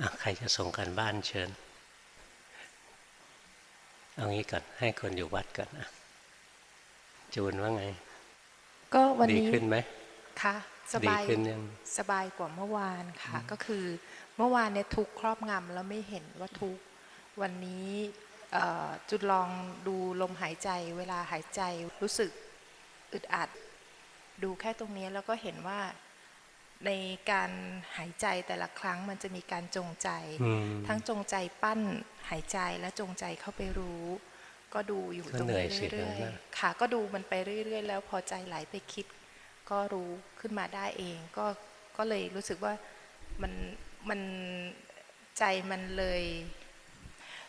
อะใครจะส่งกันบ้านเชิญ เอางี้ก่อน ให้คนอยู่วัดก่อนนะจูนว่าไง ก็วันดีนี้ขึ้นไหมค่ะสดีบายขึ้นยังสบายกว่าเมื่อวานค่ะ ก็คือเมื่อวานเนี่ยทุกข์ครอบงำแล้วไม่เห็นว่าทุกข์วันนี้เอ่อจุดลองดูลมหายใจ เวลาหายใจรู้สึกอึดอัด ดูแค่ตรงนี้แล้วก็เห็นว่า ในการหายใจแต่ละครั้งมันจะมีการจงใจอืมทั้งจงใจปั้นหายใจและจงใจเข้าไปรู้ ก็ดูอยู่ก็ตรงเหนื่อยนี้สิเรื่อยเดี๋ยวนะๆค่ะ ก็ดูมันไปเรื่อย ๆ แล้วพอใจไหลไปคิด ก็รู้ขึ้นมาได้เอง ก็ก็เลยรู้สึกว่ามันมันใจมันเลย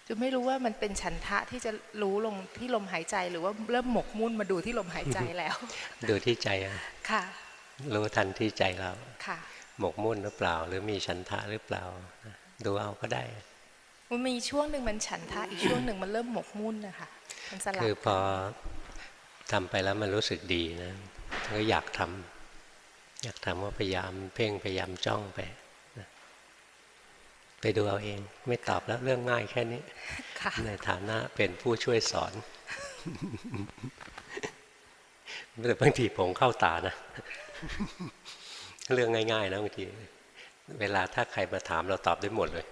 จะไม่รู้ว่ามันเป็นฉันทะที่จะรู้ลงที่ลมหายใจหรือว่าเริ่มหมกมุ่นมาดูที่ลมหายใจแล้ว ดูที่ใจอะค่ะ รู้ทันที่ใจเราค่ะหมกมุ่นหรือเปล่า หรือมีฉันทะหรือเปล่านะดูเอาก็ได้ มันมีช่วงหนึ่งมันฉันทะอีกช่วงหนึ่งมันเริ่มหมกมุ่นนะคะมันสลับคือพอทำไปแล้วมันรู้สึกดีนะก็อยากทำอยากทำว่าพยายามเพ่งพยายามจ้องไปนะไปดูเอาเอง ไม่ตอบแล้วเรื่องง่ายแค่นี้ค่ะในฐานะเป็นผู้ช่วยสอนแต่บางทีผมเข้าตานะ เรื่องง่ายๆนะบางทีเวลาถ้าใครมาถามเราตอบได้หมดเลย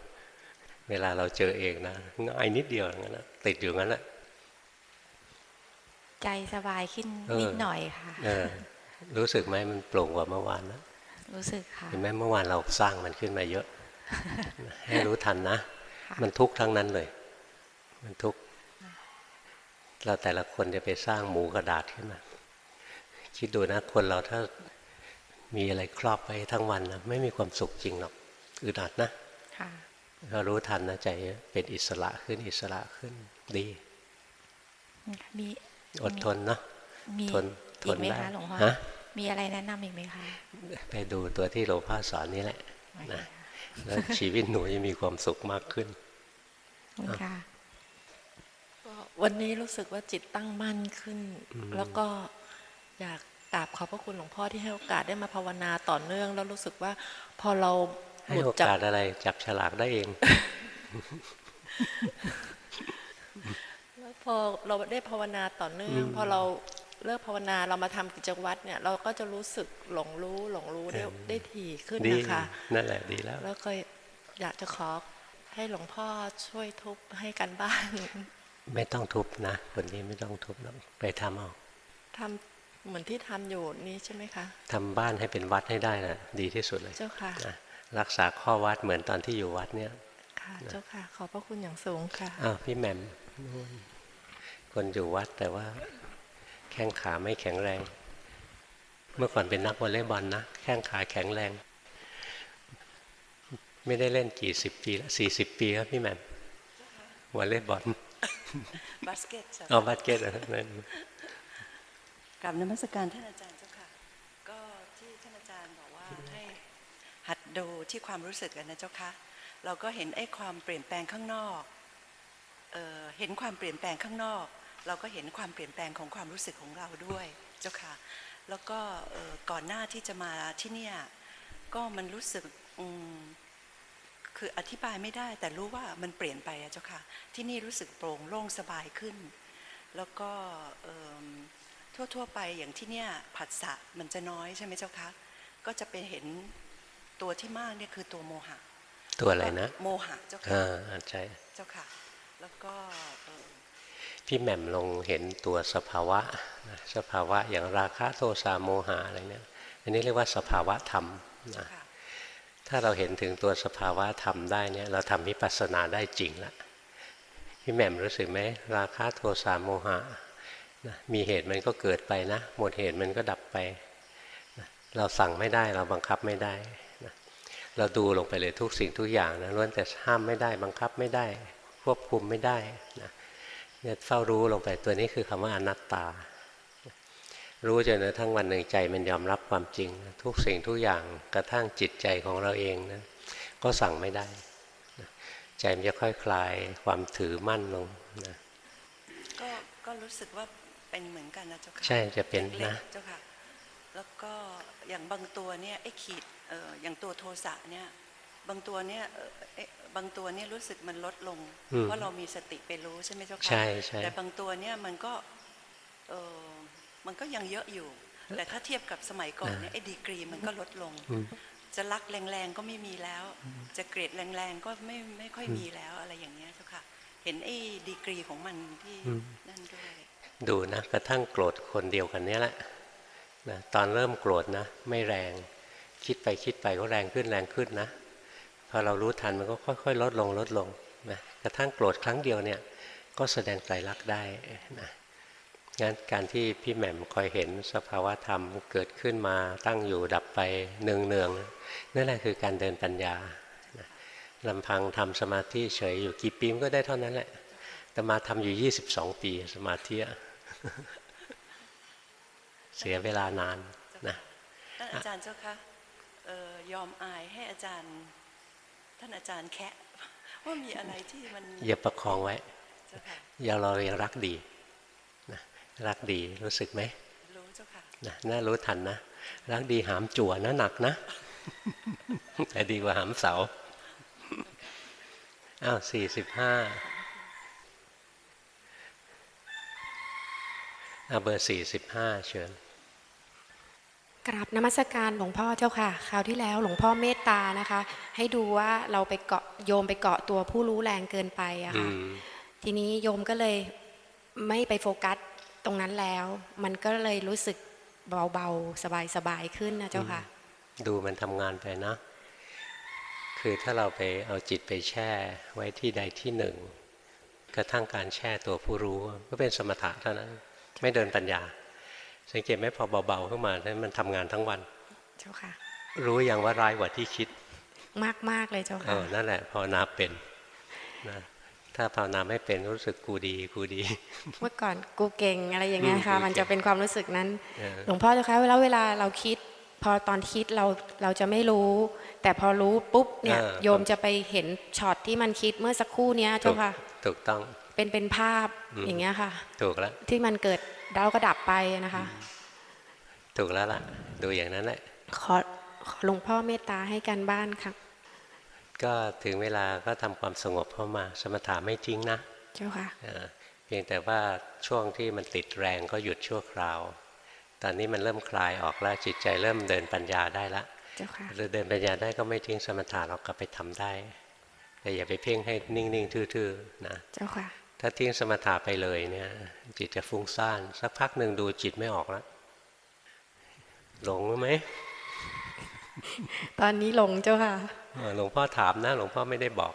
เวลาเราเจอเองนะง่ายนิดเดียวอย่างนั้นนะติดอยู่งั้นแหละใจสบายขึ้นเออนิดหน่อยค่ะเออรู้สึกไหมมันโปร่งกว่าเมื่อวานนะรู้สึกค่ะเห็นไหมเมื่อวานเราสร้างมันขึ้นมาเยอะ ให้รู้ทันนะค่ะมันทุกข์ทั้งนั้นเลย มันทุกข์เราแต่ละคนจะไปสร้างหมูกระดาษขึ้นมาคิดดูนะคนเราถ้า มีอะไรครอบไปทั้งวันนะไม่มีความสุขจริงหรอกอึดอัดนะค่ะถ้ารู้ทันนะใจเป็นอิสระขึ้นอิสระขึ้นดีมีอดทนเนาะมีทนทอีนกไหมได้คะหลวงพ่อฮะมีอะไรแนะนำอีกไหมคะ ไปดูตัวที่หลวงพ่อสอนนี่แหละนะแล้วชีวิตหนูจะมีความสุขมากขึ้นขอบคุณค่ะก็วันนี้รู้สึกว่าจิตตั้งมั่นขึ้น แล้วก็อยาก กราบขอบพระคุณหลวงพ่อที่ให้โอกาสได้มาภาวนาต่อเนื่อง แล้วรู้สึกว่า พอเราหให้ลุดโอจากกาสอะไรจับฉลากได้เองแล้วพอเราได้ภาวนาต่อเนื่อง พอเราเลิกภาวนาเรามาทำกิจวัตรเนี่ย เราก็จะรู้สึกหลงรู้หลงรู้ได้เออได้ถี่ขึ้นดีนะคะนั่นแหละดีแล้ว แล้วก็อยากจะขอให้หลวงพ่อช่วยทุบให้กันบ้าน ไม่ต้องทุบนะคนนี้ไม่ต้องทุบหรอกไปทำเอาทำ เหมือนที่ทำอยู่นี้ใช่ไหมคะทำบ้านให้เป็นวัดให้ได้นะดีที่สุดเลยเจ้าค่ะนะรักษาข้อวัดเหมือนตอนที่อยู่วัดเนี่ยค่ะเจ้าค่ะขอบพระคุณอย่างสูงค่ะอ้าวพี่แหม่มนู่นคนอยู่วัดแต่ว่าแข้งขาไม่แข็งแรง เมื่อก่อนเป็นนักวอลเลย์บอลนะแข้งขาแข็งแรง ไม่ได้เล่นกี่สิบปีแล้วสี่สิบปีแล้วพี่แหม่มวอลเลย์บอลบาสเกตจ้ะเอาบาสเกตอะนั่น กราบนมัสการท่านอาจารย์เจ้าค่ะ ก็ที่ท่านอาจารย์บอกว่าให้หัดดูที่ความรู้สึกกันนะเจ้าค่ะ เราก็เห็นไอ้ความเปลี่ยนแปลงข้างนอกเออเห็นความเปลี่ยนแปลงข้างนอก เราก็เห็นความเปลี่ยนแปลงของความรู้สึกของเราด้วยเจ้าค่ะ แล้วก็ก่อนหน้าที่จะมาที่เนี่ยก็มันรู้สึกคืออธิบายไม่ได้ แต่รู้ว่ามันเปลี่ยนไปอะเจ้าค่ะ ที่นี่รู้สึกโปร่งโล่งสบายขึ้น แล้วก็ ทั่ว ๆ ไปอย่างที่เนี่ยผัสสะมันจะน้อยใช่ไหมเจ้าคะ ก็จะเป็นเห็นตัวที่มากเนี่ยคือตัวโมหะ ตัวอะไรนะ โมหะเจ้าค่ะอ่าอาใช่เจ้าค่ะ แล้วก็เอ่อพี่แหม่มลงเห็นตัวสภาวะนะสภาวะอย่างราคะโทสะโมหะอะไรเนี่ยอันนี้เรียกว่าสภาวะธรรมเจ้านะค่ะถ้าเราเห็นถึงตัวสภาวะธรรมได้เนี่ยเราทำวิปัสสนาได้จริงละพี่แหม่มรู้สึกไหมราคะโทสะโมหะ นะมีเหตุมันก็เกิดไปนะ หมดเหตุมันก็ดับไปนะเราสั่งไม่ได้เราบังคับไม่ได้นะเราดูลงไปเลยทุกสิ่งทุกอย่างนะล้วนแต่ห้ามไม่ได้ บังคับไม่ได้ ควบคุมไม่ได้นะเนี่ยเฝ้ารู้ลงไปตัวนี้คือคำว่าอนัตตา รู้จนกระทั่งวันหนึ่งใจมันยอมรับความจริง ทุกสิ่งทุกอย่างกระทั่งจิตใจของเราเองนะก็สั่งไม่ได้ ใจมันจะค่อยคลายความถือมั่นลงนะก็ก็รู้สึกว่า เป็นเหมือนกันนะเจ้าค่ะใช่จะเป็นล็นะกๆเจ้าค่ะแล้วก็อย่างบางตัวเนี่ยไอ้ขีดเอ่ออย่างตัวโทสะเนี่ยบางตัวเนี่ยเอ่อเอ๊ะบางตัวเนี่ยรู้สึกมันลดลงอืมเพราะเรามีสติไปรู้ใช่ไหมเจ้าค่ะใช่ใช่แต่บางตัวเนี่ยมันก็เออมันก็ยังเยอะอยู่ แต่ถ้าเทียบกับสมัยก่อนเนี่ยไอ้ดีกรีมันก็ลดลงอืมจะรักแรงๆก็ไม่มีแล้ว จะเกลียดแรงๆก็ไม่ไม่ค่อยมีแล้วอะไรอย่างเงี้ยเจ้าค่ะ เห็นไอ้ดีกรีของมันที่อืมนั่นด้วย ดูนะกระทั่งโกรธคนเดียวกันเนี้ยแหละนะตอนเริ่มโกรธนะ ไม่แรง คิดไปคิดไปก็แรงขึ้นแรงขึ้นนะพอเรารู้ทันมันก็ค่อย ๆ ลดลงลดลงนะกระทั่งโกรธครั้งเดียวเนี่ย ก็แสดงไตรลักษณ์ได้นะงั้นการที่พี่แหม่มคอยเห็นสภาวะธรรมเกิดขึ้นมาตั้งอยู่ดับไปเนืองๆนั่นแหละคือการเดินปัญญาลำพังทำสมาธิเฉยอยู่กี่ปีมก็ได้เท่านั้นแหละแต่มาทำอยู่ 22 ปีสมาธิอะ เสียเวลานานนะท่านอาจารย์เจ้าคะเอ่อยอมอายให้อาจารย์ ท่านอาจารย์แคะว่ามีอะไรที่มันอย่าประคองไว้เจ้าค่ะอย่าเรายังรักดีนะรักดีรู้สึกไหมรู้เจ้าค่ะนะน่ารู้ทันนะรักดีหามจั่วนะหนักนะ แต่ดีกว่าหามเสาอ้าวสี่สิบห้า เบอร์สี่สิบห้าเชิญกราบนมัสการหลวงพ่อเจ้าค่ะ คราวที่แล้วหลวงพ่อเมตตานะคะ ให้ดูว่าเราไปเกาะโยมไปเกาะตัวผู้รู้แรงเกินไปอะอืค่ะมทีนี้โยมก็เลยไม่ไปโฟกัสตรงนั้นแล้ว มันก็เลยรู้สึกเบาๆ สบายๆขึ้นนะเจ้าค่ะ ดูมันทำงานไปนะ คือถ้าเราไปเอาจิตไปแช่ไว้ที่ใดที่หนึ่ง กระทั่งการแช่ตัวผู้รู้ ก็เป็นสมถะเท่านั้น ไม่เดินปัญญา สังเกตไหมพอเบาๆขึ้นมาแล้วมันทำงานทั้งวัน เจ้าค่ะ รู้อย่างว่าร้ายกว่าที่คิด มากๆเลยเจ้าเอค่ะอนั่นแหละภาวนาเป็นนะถ้าภาวนาไม่เป็นรู้สึกกูดีกูดี เมื่อก่อนกูเก่งอะไรอย่างเงี้ยค่ะอืมมันจะเป็นความรู้สึกนั้นเออหลวงพ่อเจ้าคะเวลาเวลาเราคิด พอตอนคิดเราเราจะไม่รู้ แต่พอรู้ปุ๊บเนี่ยเออโยมจะไปเห็นช็อตที่มันคิดเมื่อสักครู่เนี้ยเจ้าค่ะ ถูกต้อง เป็นเป็นภาพอืมอย่างเงี้ยค่ะ ถูกแล้วที่มันเกิดแล้วก็ดับไปนะคะ ถูกแล้วล่ะ ดูอย่างนั้นแหละขอขอหลวงพ่อเมตตาให้กันบ้านครับก็ถึงเวลาก็ทำความสงบเข้ามา สมถะไม่ทิ้งนะ เจ้าค่ะเออเพียงแต่ว่าช่วงที่มันติดแรงก็หยุดชั่วคราว ตอนนี้มันเริ่มคลายออกแล้วจิตใจเริ่มเดินปัญญาได้ละเจ้าค่ะหรือเดินปัญญาได้ก็ไม่ทิ้งสมถะเรากลับไปทำได้ แต่อย่าไปเพ่งให้นิ่งๆทื่อๆนะ เจ้าค่ะ ถ้าทิ้งสมถะไปเลยเนี่ย จิตจะฟุ้งซ่าน สักพักหนึ่งดูจิตไม่ออกแล้วหลงไหมตอนนี้หลงเจ้าค่ะเออหลวงพ่อถามนะ หลวงพ่อไม่ได้บอก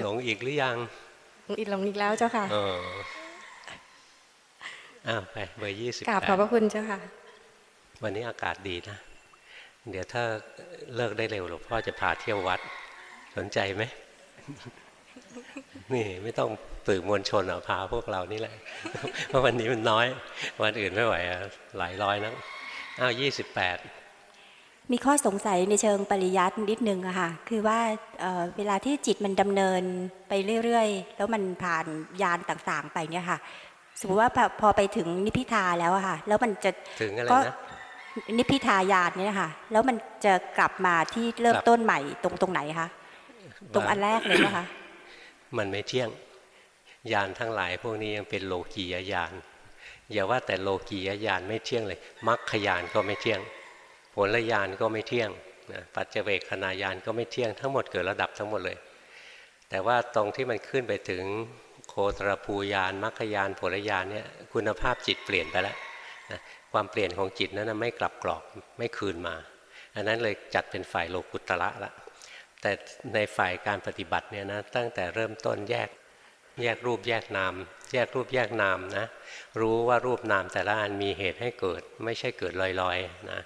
หลงอีกหรือยังอีกหลงอีกแล้วเจ้าค่ะเอออ้าวไปเบอร์ยี่สิบกราบขอบพระคุณเจ้าค่ะ วันนี้อากาศดีนะ เดี๋ยวถ้าเลิกได้เร็วหลวงพ่อจะพาเที่ยววัด สนใจไหม นี่ไม่ต้องตื่นมวลชนหรอกพาพวกเรานี่แหละ เพราะวันนี้มันน้อย วันอื่นไม่ไหวอะหลายร้อยนะอ้าวยี่สิบแปดมีข้อสงสัยในเชิงปริยัตินิดนึงอะค่ะ คือว่าเอ่อเวลาที่จิตมันดำเนินไปเรื่อยๆ แล้วมันผ่านยานต่างๆ ไปเนี่ยค่ะ สมมติว่าพอพอไปถึงนิพพิทาแล้วอะค่ะ แล้วมันจะถึงอะไรก็นะนิพพิทายานเนี่ยค่ะ แล้วมันจะกลับมาที่เริ่มครับต้นใหม่ตรงตรงไหนคะ ตรงอันแรกเลยนะคะ มันไม่เที่ยงยานทั้งหลาย พวกนี้ยังเป็นโลกียญาณอย่าว่าแต่โลกียญาณไม่เที่ยงเลยมรรคยานก็ไม่เที่ยง ผลญาณก็ไม่เที่ยงนะปัจเจเวกขณายานก็ไม่เที่ยงทั้งหมดเกิดระดับทั้งหมดเลย แต่ว่าตรงที่มันขึ้นไปถึงโคตรภูยานมรรคยานผลญาณเนี่ยคุณภาพจิตเปลี่ยนไปแล้วนะความเปลี่ยนของจิตนั้นไม่กลับกรอกไม่คืนมา อันนั้นเลยจัดเป็นฝ่ายโลกุตระละ แต่ในฝ่ายการปฏิบัติเนี่ยนะตั้งแต่เริ่มต้นแยกแยกรูปแยกนาม แยกรูปแยกนามนะรู้ว่ารูปนามแต่ละอันมีเหตุให้เกิด ไม่ใช่เกิดลอยๆนะ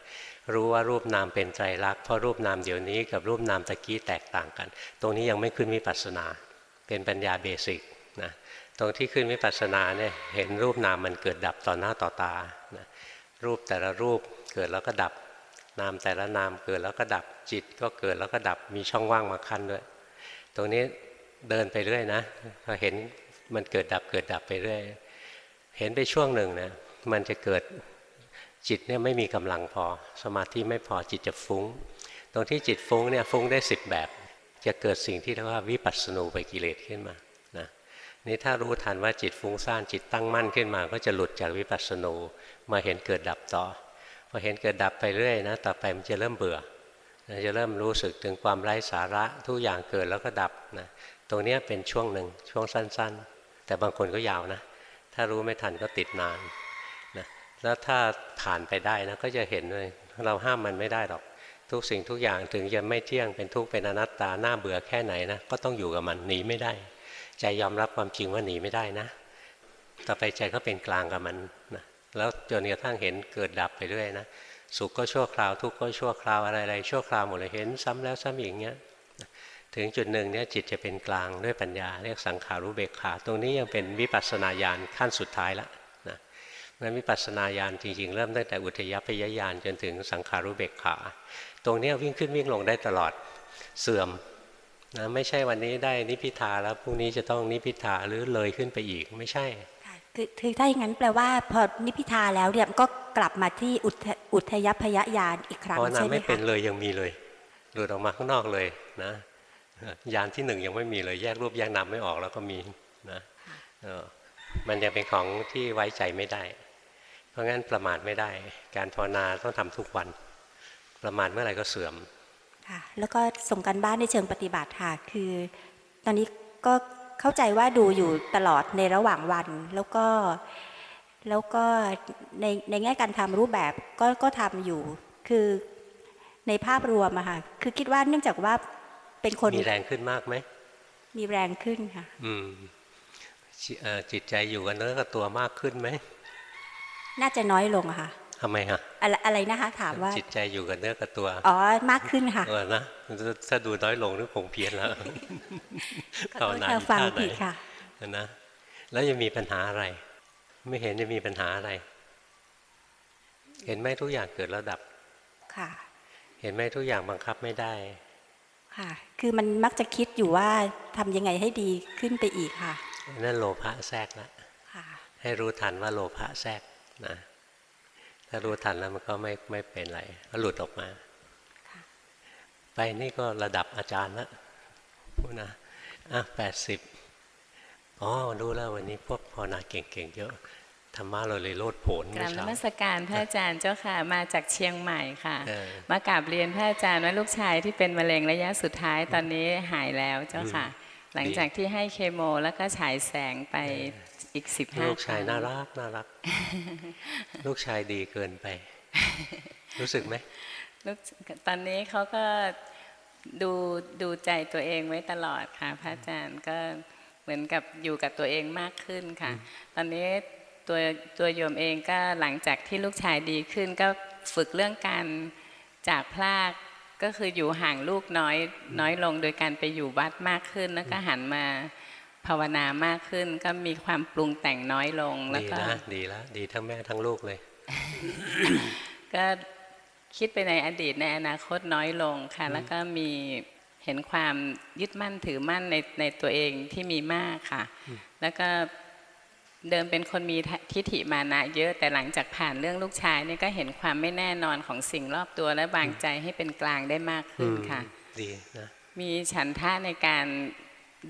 รู้ว่ารูปนามเป็นไตรลักษณ์เพราะรูปนามเดี๋ยวนี้กับรูปนามตะกี้แตกต่างกัน ตรงนี้ยังไม่ขึ้นวิปัสสนา เป็นปัญญาเบสิกนะตรงที่ขึ้นวิปัสสนาเนี่ยเห็นรูปนามมันเกิดดับต่อหน้าต่อตานะรูปแต่ละรูปเกิดแล้วก็ดับ นามแต่ละนามเกิดแล้วก็ดับจิตก็เกิดแล้วก็ดับมีช่องว่างมาขั้นด้วย ตรงนี้เดินไปเรื่อยนะพอเห็นมันเกิดดับเกิดดับไปเรื่อย เห็นไปช่วงหนึ่งนะมันจะเกิดจิตเนี่ยไม่มีกำลังพอ สมาธิไม่พอจิตจะฟุ้ง ตรงที่จิตฟุ้งเนี่ยฟุ้งได้สิบแบบ จะเกิดสิ่งที่เรียกว่าวิปัสสนูไปกิเลสขึ้นมานะนี่ถ้ารู้ทันว่าจิตฟุ้งซ่านจิตตั้งมั่นขึ้นมา ก็จะหลุดจากวิปัสสนูมาเห็นเกิดดับต่อ พอเห็นเกิดดับไปเรื่อยนะต่อไปมันจะเริ่มเบื่อจะเริ่มรู้สึกถึงความไร้สาระทุกอย่างเกิดแล้วก็ดับนะตรงนี้เป็นช่วงหนึ่งช่วงสั้น ๆ แต่บางคนก็ยาวนะ ถ้ารู้ไม่ทันก็ติดนานนะแล้วถ้าผ่านไปได้นะก็จะเห็นเลยเราห้ามมันไม่ได้หรอก ทุกสิ่งทุกอย่างถึงจะไม่เที่ยงเป็นทุกข์เป็นอนัตตาหน้าเบื่อแค่ไหนนะก็ต้องอยู่กับมันหนีไม่ได้ ใจยอมรับความจริงว่าหนีไม่ได้นะ ต่อไปใจก็เป็นกลางกับมันนะ แล้วจนกระทั่งเห็นเกิดดับไปเรื่อยนะสุขก็ชั่วคราวทุกข์ก็ชั่วคราวอะไรๆชั่วคราวหมดเลยเห็นซ้ำแล้วซ้ำอีกเงี้ยถึงจุดหนึ่งเนี่ยจิตจะเป็นกลางด้วยปัญญาเรียกสังขารุเบกขา ตรงนี้ยังเป็นวิปัสสนาญาณขั้นสุดท้ายละนะงั้นวิปัสสนาญาณจริงๆ เริ่มตั้งแต่อุทยพยญาณจนถึงสังขารุเบกขา ตรงนี้วิ่งขึ้นวิ่งลงได้ตลอดเสื่อมนะไม่ใช่วันนี้ได้นิพพิทาแล้วพรุ่งนี้จะต้องนิพพิทาหรือเลยขึ้นไปอีกไม่ใช่ ค่ะคือคือถ้าอย่างนั้นแปลว่าพอนิพพิทาแล้วเนี่ยก็กลับมาที่อุทะอุทยพยญาณอีกครั้งภาวนาใช่ไหมไม่เป็คะนเลยยังมีเลยหลุดออกมาข้างนอกเลยนะยานที่หนึ่งยังไม่มีเลยแยกรูปแยกนามไม่ออกแล้วก็มีนะเออมันยังเป็นของที่ไว้ใจไม่ได้ เพราะงั้นประมาทไม่ได้ การภาวนาต้องทำทุกวัน ประมาทเมื่อไหร่ก็เสื่อมค่ะแล้วก็ส่งกันบ้านในเชิงปฏิบัติค่ะคือ ตอนนี้ก็ เข้าใจว่าดูอยู่ตลอดในระหว่างวัน แล้วก็แล้วก็ในในแง่การทำรูปแบบก็ก็ทำอยู่ คือในภาพรวมอะค่ะคือคิดว่าเนื่องจากว่าเป็นคนมีแรงขึ้นมากไหมมีแรงขึ้นค่ะ อืมจิเอ่อจิตใจอยู่กับเนื้อกับตัวมากขึ้นไหมน่าจะน้อยลงอะค่ะ ทำไมฮะอะไรอะไรนะคะถามว่าจิตใจอยู่กับเนื้อกับตัว อ๋อ มากขึ้นค่ะเออนะถ้าดูน้อยลงนี่คงเพี้ยนแล้วขอโทษค่ะฟังผิดค่ะนะแล้วยังมีปัญหาอะไร ไม่เห็นจะมีปัญหาอะไร เห็นไหมทุกอย่างเกิดแล้วดับ ค่ะ เห็นไหมทุกอย่างบังคับไม่ได้ ค่ะ คือมันมักจะคิดอยู่ว่าทำยังไงให้ดีขึ้นไปอีกค่ะนั่นโลภะแทรกแล้วค่ะให้รู้ทันว่าโลภะแทรกนะ ถ้ารู้ทันแล้วมันก็ไม่ไม่เป็นไรก็หลุดออกมาค่ะไปนี่ก็ระดับอาจารย์ละพูดนะอะแปดสิบอ๋อรู้แล้ววันนี้พวกภาวนาเก่งๆเยอะธรรมะเราเลยโลดโผนกเมื่ราอบนเช้ามัสการพระอาจารย์เจ้าค่ะ มาจากเชียงใหม่ค่ะเออมากราบเรียนพระอาจารย์ว่าลูกชายที่เป็นมะเร็งระยะสุดท้ายตอนนี้หายแล้วเจ้าค่ะ หลังจากที่ให้เคโมแล้วก็ฉายแสงไปอีกสิบห้าลูกชายน่ารักน่ารัก ลูกชายดีเกินไป รู้สึกไหมลูกตอนนี้เขาก็ดูดูใจตัวเองไว้ตลอดค่ะพระอาจารย์ก็เหมือนกับอยู่กับตัวเองมากขึ้นค่ะ ตอนนี้ตัวตัวโยมเองก็หลังจากที่ลูกชายดีขึ้น ก็ฝึกเรื่องการจากพลาก ก็คืออยู่ห่างลูกน้อยน้อยลงโดยการไปอยู่วัดมากขึ้น แล้วก็หันมาภาวนามากขึ้น ก็มีความปรุงแต่งน้อยลงแล้วดีก็นะดีแล้วดีทั้งแม่ทั้งลูกเลย ก็คิดไปในอดีตในอนาคตน้อยลงค่ะ แล้วก็มีเห็นความยึดมั่นถือมั่นในในตัวเองที่มีมากค่ะ แล้วก็ เดิมเป็นคนมีทิฏฐิมานะเยอะแต่หลังจากผ่านเรื่องลูกชายเนี่ยก็เห็นความไม่แน่นอนของสิ่งรอบตัวและวางใจให้เป็นกลางได้มากขึ้นค่ะดีนะมีฉันท่าในการ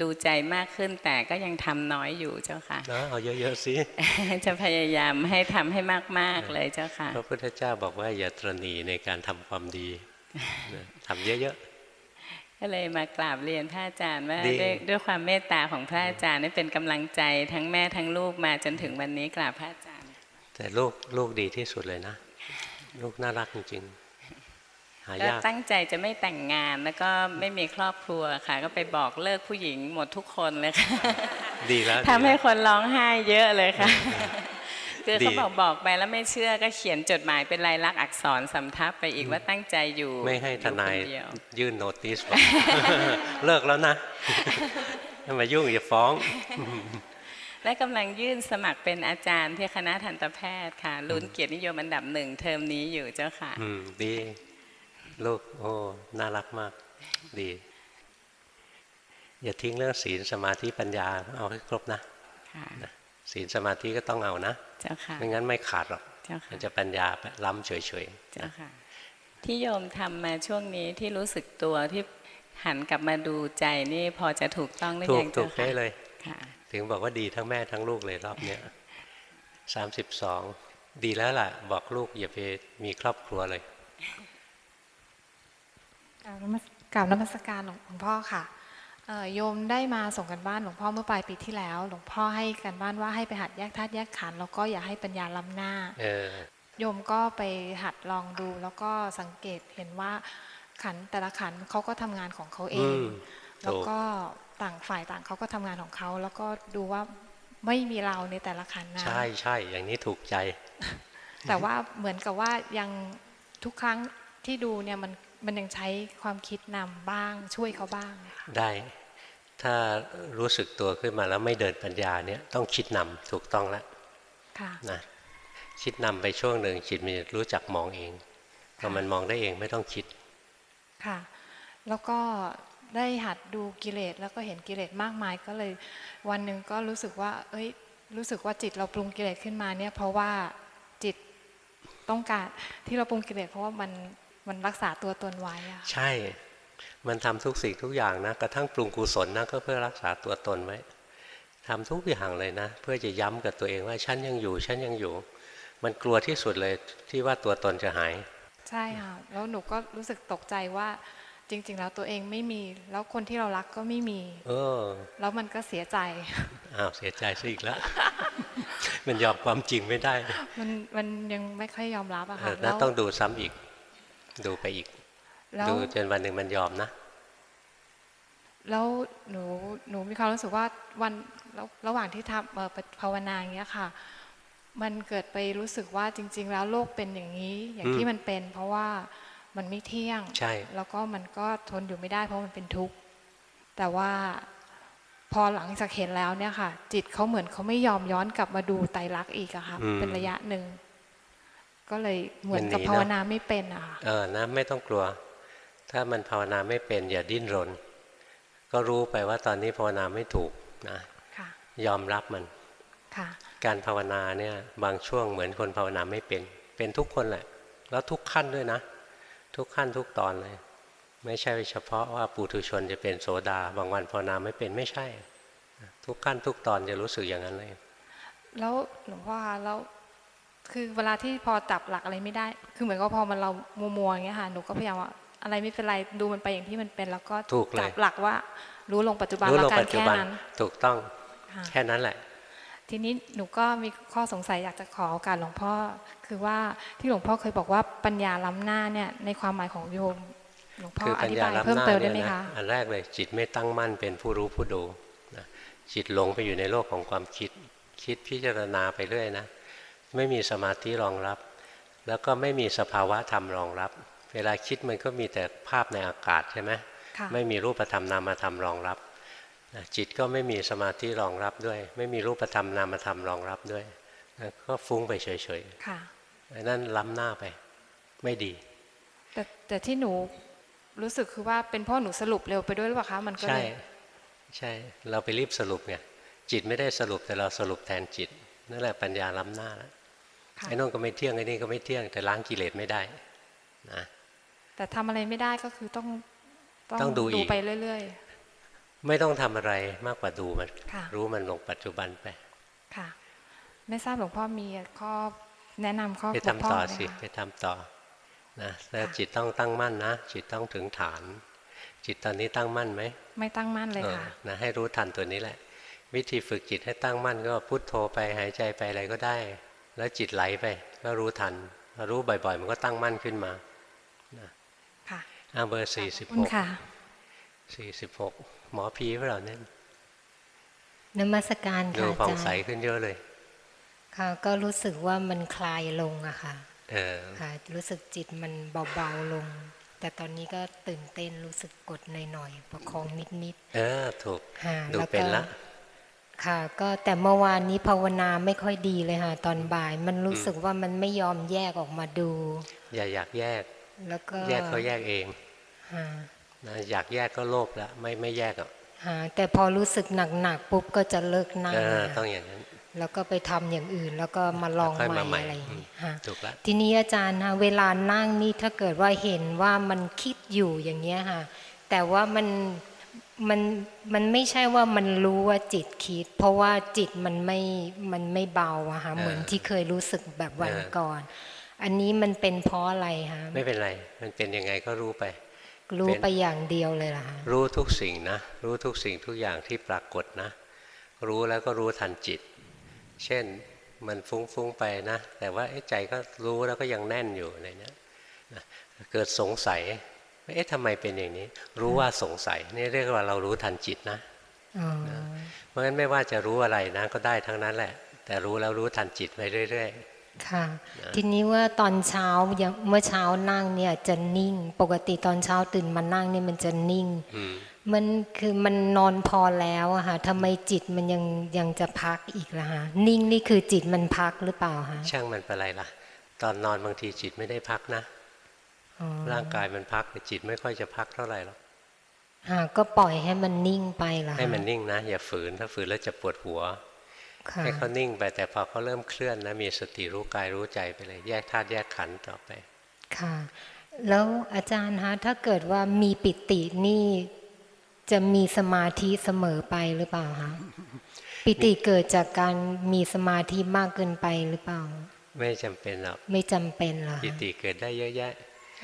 ดูใจมากขึ้นแต่ก็ยังทำน้อยอยู่เจ้าค่ะนะเอาเยอะๆสิจะพยายามให้ทำให้มากๆเลยเจ้าค่ะพระพุทธเจ้าบอกว่าอย่าตรณีในการทำความดีนะทำเยอะ ก็เลยมากราบเรียนพระอาจารย์ว่าดีด้วยด้วยความเมตตาของพระอาจารย์นี่เป็นกำลังใจทั้งแม่ทั้งลูกมาจนถึงวันนี้กราบพระอาจารย์ๆแต่ลูกลูกดีที่สุดเลยนะ ลูกน่ารักจริงๆหาแล้วยากตั้งใจจะไม่แต่งงานแล้วก็ไม่มีครอบครัวค่ะ ก็ไปบอกเลิกผู้หญิงหมดทุกคนเลยค่ะดีแล้วทำให้ดีแล้วคนร้องไห้เยอะเลยค่ะ คือดีเขาบอกบอกไปแล้วไม่เชื่อก็เขียนจดหมายเป็นลายลักษณ์อักษรสำทับไปอีกว่าตั้งใจอยู่ ไม่ให้ทนายอคเดีวยื่นโนติสบอกเลิกแล้วนะถ้ามายุ่งอย่าฟ้อง และกำลังยื่นสมัครเป็นอาจารย์ที่คณะทันตแพทย์ค่ะลุ้นเกียรตินิยมอันดับหนึ่งเทอมนี้อยู่เจ้าค่ะ อืมดีลูกโอ้น่ารักมาก ดี อย่าทิ้งเรื่องศีลสมาธิปัญญาเอาให้ครบนะค่ะ ศีลสมาธิก็ต้องเอานะเจ้าค่ะไม่งั้นไม่ขาดหรอกเจ้าค่ะมันจะปัญญาล้ำเฉยเจ้าค่ะทที่โยมทำมาช่วงนี้ที่รู้สึกตัวที่หันกลับมาดูใจนี่พอจะถูกต้องหรือถูยักงถูเจ้ากค่ะเป๊ะเลยค่ะถึงบอกว่าดีทั้งแม่ทั้งลูกเลยรอบเนี้ยสามสิบสองดีแล้วล่ะ บอกลูกอย่าไปมีครอบครัวเลยกราบนมัสกราบนมัสการหลวงหลวงพ่อค่ะเอ่อ โยมได้มาส่งกันบ้านหลวงพ่อเมื่อปลายปีที่แล้ว หลวงพ่อให้กันบ้านว่าให้ไปหัดแยกธาตุแยกขันธ์แล้วก็อย่าให้ปัญญาล้ำหน้าเออโยมก็ไปหัดลองดูแล้วก็สังเกตเห็นว่าขันธ์แต่ละขันธ์เขาก็ทำงานของเขาเออืงมแล้วถูกก็ต่างฝ่ายต่างเขาก็ทำงานของเขา แล้วก็ดูว่าไม่มีเราในแต่ละขันธ์นะใช่ใช่อย่างนี้ถูกใจ แต่ว่าเหมือนกับว่ายังทุกครั้งที่ดูเนี่ยมันมันยังใช้ความคิดนำบ้างช่วยเขาบ้างอะค่ะได้ ถ้ารู้สึกตัวขึ้นมาแล้วไม่เดินปัญญาเนี่ยต้องคิดนำถูกต้องแล้วค่ะนะคิดนำไปช่วงหนึ่งจิตมันจะรู้จักมองเองพอมันมองได้เองไม่ต้องคิดค่ะ แล้วก็ได้หัดดูกิเลสแล้วก็เห็นกิเลสมากมายก็เลย วันหนึ่งก็รู้สึกว่า เอ้ย รู้สึกว่าจิตเราปรุงกิเลสขึ้นมาเนี่ย เพราะว่าจิตต้องการที่เราปรุงกิเลสเพราะว่ามันมันรักษาตัวตนไว้อะค่ะใช่ มันทำทุกสิ่งทุกอย่างนะกระทั่งปรุงกุศลนะก็เพื่อรักษาตัวตนไว้ทำทุกอย่างเลยนะ เพื่อจะย้ำกับตัวเองว่าฉันยังอยู่ฉันยังอยู่ มันกลัวที่สุดเลยที่ว่าตัวตนจะหาย ใช่ค่ะแล้วหนูก็รู้สึกตกใจว่าจริง ๆ แล้วตัวเองไม่มี แล้วคนที่เรารักก็ไม่มี เออ แล้วมันก็เสียใจอ้าวเสียใจซะอีกแล้วมันยอมความจริงไม่ได้ มันมันยังไม่ค่อยยอมรับอะเอค่ะอแล้วต้องดูซ้ำอีก ดูไปอีกแล้ว ดูจนวันหนึ่งมันยอมนะ แล้วหนูหนูมีความรู้สึกว่าวันแล้วระหว่างที่ทำเอ่อภาวนาอย่างเงี้ยค่ะ มันเกิดไปรู้สึกว่าจริง ๆ แล้วโลกเป็นอย่างนี้อย่างอืมที่มันเป็น เพราะว่ามันไม่เที่ยงใช่แล้วก็มันก็ทนอยู่ไม่ได้เพราะมันเป็นทุกข์แต่ว่าพอหลังจากเห็นแล้วเนี่ยค่ะ จิตเขาเหมือนเขาไม่ยอมย้อนกลับมาดูไตรลักษณ์อีกอะค่ะอืมเป็นระยะหนึ่งก็เลยเหมือนกับมันหนีเนอะภาวนาไม่เป็นอะค่ะเออนะไม่ต้องกลัว ถ้ามันภาวนาไม่เป็นอย่าดิ้นรน ก็รู้ไปว่าตอนนี้ภาวนาไม่ถูกนะค่ะยอมรับมันค่ะการภาวนาเนี่ยบางช่วงเหมือนคนภาวนาไม่เป็น เป็นทุกคนแหละ แล้วทุกขั้นด้วยนะ ทุกขั้นทุกตอนเลย ไม่ใช่เฉพาะว่าปุถุชนจะเป็นโสดา บางวันภาวนาไม่เป็นไม่ใช่ ทุกขั้นทุกตอนจะรู้สึกอย่างนั้นเลย แล้วหลวงพ่อคะแล้วคือเวลาที่พอจับหลักอะไรไม่ได้ คือเหมือนกับพอมันเรามัวมัวๆอย่างเงี้ยค่ะหนูก็พยายามว่า อะไรไม่เป็นไรดูมันไปอย่างที่มันเป็น แล้วก็ถูกเลยจับหลักว่า รู้ลงปัจจุบันรู้แล้ลวงกันปัจจุแค่บันนั้นถูกต้องค่ะแค่นั้นแหละ ทีนี้หนูก็มีข้อสงสัยอยากจะขอโอกาสหลวงพ่อ คือว่าที่หลวงพ่อเคยบอกว่าปัญญาล้ำหน้าเนี่ยในความหมายของโยมหลวงพ่อคืออปัญธิญาบายล้ำเพิ่มหน้าเติมเนี่ได้ยไหมนะคะอันแรกเลยจิตไม่ตั้งมั่นเป็นผู้รู้ผู้ดูนะจิตหลงไปอยู่ในโลกของความคิด คิดพิจารณาไปเรื่อยนะ ไม่มีสมาธิรองรับ แล้วก็ไม่มีสภาวะธรรมรองรับ เวลาคิดมันก็มีแต่ภาพในอากาศใช่ไหมค่ะไม่มีรูปธรรมนามธรรมรองรับนะจิตก็ไม่มีสมาธิรองรับด้วย ไม่มีรูปธรรมนามธรรมรองรับด้วยนะก็ฟุ้งไปเฉยค่ะๆอันนั้นล้ำหน้าไป ไม่ดี แต่แต่ที่หนูรู้สึกคือว่าเป็นเพราะหนูสรุปเร็วไปด้วยหรือเปล่าคะมันก็เลใช่ยใช่เราไปรีบสรุปไงจิตไม่ได้สรุปแต่เราสรุปแทนจิตนั่นแหละปัญญาล้ำหน้าแล้วค่ะไอ้นู่นก็ไม่เที่ยงไอ้นี่ก็ไม่เที่ยงแต่ล้างกิเลสไม่ได้นะ แต่ทำอะไรไม่ได้ก็คือต้องต้องดูอีกไปเรื่อยไม่ต้องทำอะไรมากกว่าดูมันค่ะรู้มันลงปัจจุบันไปๆค่ะ ไม่ทราบหลวงพ่อมีข้อแนะนำข้อไปบกทำพร่องต่อไหมสิคะไปทำต่อนะแล้วค่ะจิตต้องตั้งมั่นนะ จิตต้องถึงฐาน จิตตอนนี้ตั้งมั่นไหม ไม่ตั้งมั่นเลยเออค่ะนะให้รู้ทันตัวนี้แหละ วิธีฝึกจิตให้ตั้งมั่นก็พุทโธไปหายใจไปอะไรก็ได้ แล้วจิตไหลไป ก็รู้ทันพอรู้บ่อย ๆ มันก็ตั้งมั่นขึ้นมา ค่ะอ่าเบอร์สี่สิบขอบหคุณกค่ะสี่สิบหกหมอพีเปล่าเนี่ยนมัสการดูค่ะผ่องอาใสจารย์ขึ้นเยอะเลย ค่ะ ก็รู้สึกว่ามันคลายลงอะค่ะเออค่ะ รู้สึกจิตมันเบาๆลง แต่ตอนนี้ก็ตื่นเต้นรู้สึกกดหน่อยๆประคองนิดเออถูกๆค่ะดูแล้วเป็นก็ละค่ะก็แต่เมื่อวานนี้ภาวนาไม่ค่อยดีเลยค่ะ ตอนบ่าย มันรู้สึกว่ามันไม่ยอมแยกออกมาดู อย่าอยากแยก แล้วก็แยกก็แยกเองค่ะนะอยากแยกก็โลภแล้วไม่ไม่แยกอะค่ะแต่พอรู้สึกหนักๆปุ๊บก็จะเลิกนั่งเออค่ะต้องอย่างนั้นแล้วก็ไปทำอย่างอื่น แล้วก็มาลองค่อยใหม่มาใหม่อะไรอย่างอืมเงี้ยค่ะถูกละทีนี้อาจารย์ฮะเวลานั่งนี่ถ้าเกิดว่าเห็นว่ามันคิดอยู่อย่างเงี้ยค่ะ แต่ว่ามันมันมันไม่ใช่ว่ามันรู้ว่าจิตคิด เพราะว่าจิตมันไม่มันไม่เบาอะค่ะเหมือนที่เคยรู้สึกแบบวันก่อน อันนี้มันเป็นเพราะอะไรคะไม่เป็นไร มันเป็นยังไงก็รู้ไป รู้ไปอย่างเดียวเลยล่ะคะรู้ทุกสิ่งนะ รู้ทุกสิ่งทุกอย่างที่ปรากฏนะ รู้แล้วก็รู้ทันจิต เช่นมันฟุ้งๆไปนะ แต่ว่าเอ๊ะใจก็รู้แล้วก็ยังแน่นอยู่อะไรเนี้ยนะเกิดสงสัยว่าเอ๊ะทำไมเป็นอย่างนี้ รู้ว่าสงสัยนี่เรียกว่าเรารู้ทันจิตนะอ๋อเพราะฉะนั้นไม่ว่าจะรู้อะไรนะก็ได้ทั้งนั้นแหละ แต่รู้แล้วรู้ทันจิตไปเรื่อย ค่ะ ทีนี้ว่าตอนเช้าอย่างเมื่อเช้านั่งเนี่ยจะนิ่ง ปกติตอนเช้าตื่นมานั่งเนี่ยมันจะนิ่งๆอืมมันคือมันนอนพอแล้วอะค่ะทำไมจิตมันยังยังจะพักอีกล่ะฮะนิ่งนี่คือจิตมันพักหรือเปล่าฮะช่างมันเป็นไรล่ะ ตอนนอนบางทีจิตไม่ได้พักนะอ๋อร่างกายมันพักแต่จิตไม่ค่อยจะพักเท่าไหร่หรอกฮะก็ปล่อยให้มันนิ่งไปล่ะให้มันนิ่งนะ อย่าฝืนถ้าฝืนแล้วจะปวดหัวค่ะ ให้เขานิ่งไปแต่พอเขาเริ่มเคลื่อนนะมีสติรู้กายรู้ใจไปเลย แยกธาตุแยกขันธ์ต่อไป ค่ะ แล้วอาจารย์ฮะถ้าเกิดว่ามีปิตินี่จะมีสมาธิเสมอไปหรือเปล่าคะปิติเกิดจากการมีสมาธิมากเกินไปหรือเปล่า ไม่จำเป็นหรอกไม่จำเป็นเหรอปิคะติเกิดได้เยอะแยะ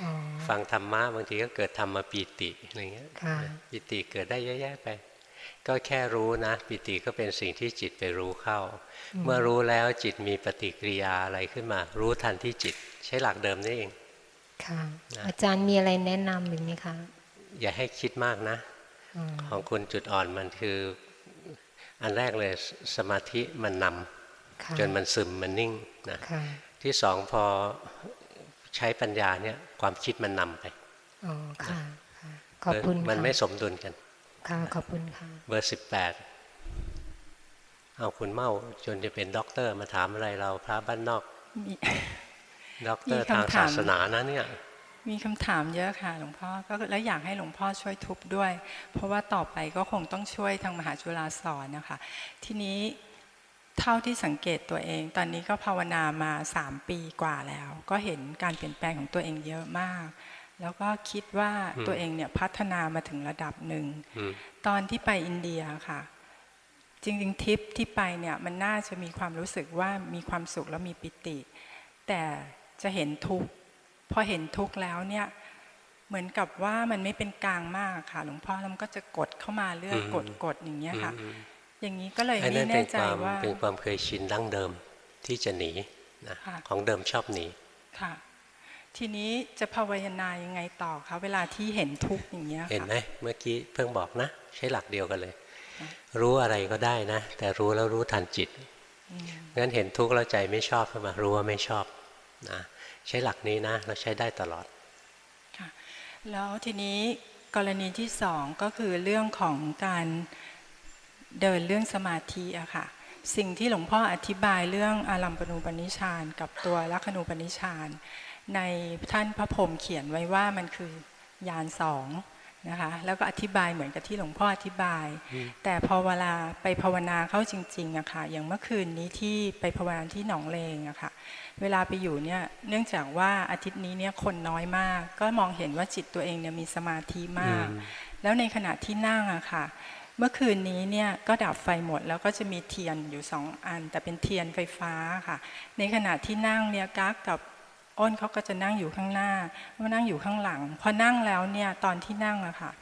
อ๋อฟังธรรมะบางทีก็เกิดธรรมปีติอะไรเงี้ยค่ะปิติเกิดได้เยอะแยะไป ก็แค่รู้นะ ปิติก็เป็นสิ่งที่จิตไปรู้เข้า เมื่อรู้แล้วจิตมีปฏิกิริยาอะไรขึ้นมา รู้ทันที่จิต ใช้หลักเดิมนี่เอง ค่ะนะอาจารย์มีอะไรแนะนำอีกไหมคะ อย่าให้คิดมากนะอ๋อของคุณจุดอ่อนมันคือ อันแรกเลยสสมาธิมันนำค่ะจนมันซึมมันนิ่งนะค่ะที่สองพอใช้ปัญญาเนี่ยความคิดมันนำไปอ๋อค่ะค่ะขอบคุณมันค่ะไม่สมดุลกัน ค่ะขอบคุณค่ะ เบอร์สิบแปดเอาคุณเมาจนจะเป็นด็อกเตอร์มาถามอะไรเราพระบ้านนอกมีด็อกเตอร์มีคำทางศาสนานะเนี่ย มีคำถามเยอะค่ะ หลวงพ่อก็แล้วอยากให้หลวงพ่อช่วยทุบด้วย เพราะว่าต่อไปก็คงต้องช่วยทางมหาจุฬาสอนนะคะ ทีนี้เท่าที่สังเกตตัวเอง ตอนนี้ก็ภาวนามาสามปีกว่าแล้ว ก็เห็นการเปลี่ยนแปลงของตัวเองเยอะมาก แล้วก็คิดว่าอืมตัวเองเนี่ยพัฒนามาถึงระดับหนึ่งอืมตอนที่ไปอินเดียค่ะ จริงๆทริปที่ไปเนี่ยมันน่าจะมีความรู้สึกว่ามีความสุขและมีปิติ แต่จะเห็นทุกข์พอเห็นทุกข์แล้วเนี่ยเหมือนกับว่ามันไม่เป็นกลางมากค่ะ หลวงพ่อแล้วมันก็จะกดเข้ามาเรื่อยอืมกดกดอย่างเงี้ยค่ะอืมอย่างนี้ก็เลยอันไม่นั้นเป็แน่นใจความว่าเป็นความเคยชินดั้งเดิมที่จะหนีนะค่ะของเดิมชอบหนีค่ะ ทีนี้จะภาวนายังไงต่อคะเวลาที่เห็นทุกข์อย่างเงี้ยเห็นค่ะไหมเมื่อกี้เพิ่งบอกนะ ใช้หลักเดียวกันเลย รู้อะไรก็ได้นะ แต่รู้แล้วรู้ทันจิตอืมงั้นเห็นทุกข์แล้วใจไม่ชอบขึ้นมารู้ว่าไม่ชอบนะใช้หลักนี้นะเราใช้ได้ตลอดค่ะแล้วทีนี้กรณีที่สองก็คือเรื่องของการเดินเรื่องสมาธิอะค่ะสิ่งที่หลวงพ่ออธิบายเรื่องอารัมปณูปนิชฌานกับตัวลักขณูปนิชฌาน ในท่านพระพรหมเขียนไว้ว่ามันคือยานสองนะคะแล้วก็อธิบายเหมือนกับที่หลวงพ่ออธิบาย แต่พอเวลาไปภาวนาเข้าจริงๆอะค่ะอย่างเมื่อคืนนี้ที่ไปภาวนาที่หนองเลงอะค่ะเวลาไปอยู่เนี่ยเนื่องจากว่าอาทิตย์นี้เนี่ยคนน้อยมาก ก็มองเห็นว่าจิตตัวเองเนี่ยมีสมาธิมากอืมแล้วในขณะที่นั่งอะค่ะ เมื่อคืนนี้เนี่ยก็ดับไฟหมดแล้วก็จะมีเทียนอยู่สองอัน แต่เป็นเทียนไฟฟ้าค่ะ ในขณะที่นั่งเนี่ยกั๊กกับ อ้นเขาก็จะนั่งอยู่ข้างหน้าก็นั่งอยู่ข้างหลัง พอนั่งแล้วเนี่ยตอนที่นั่งอะค่ะ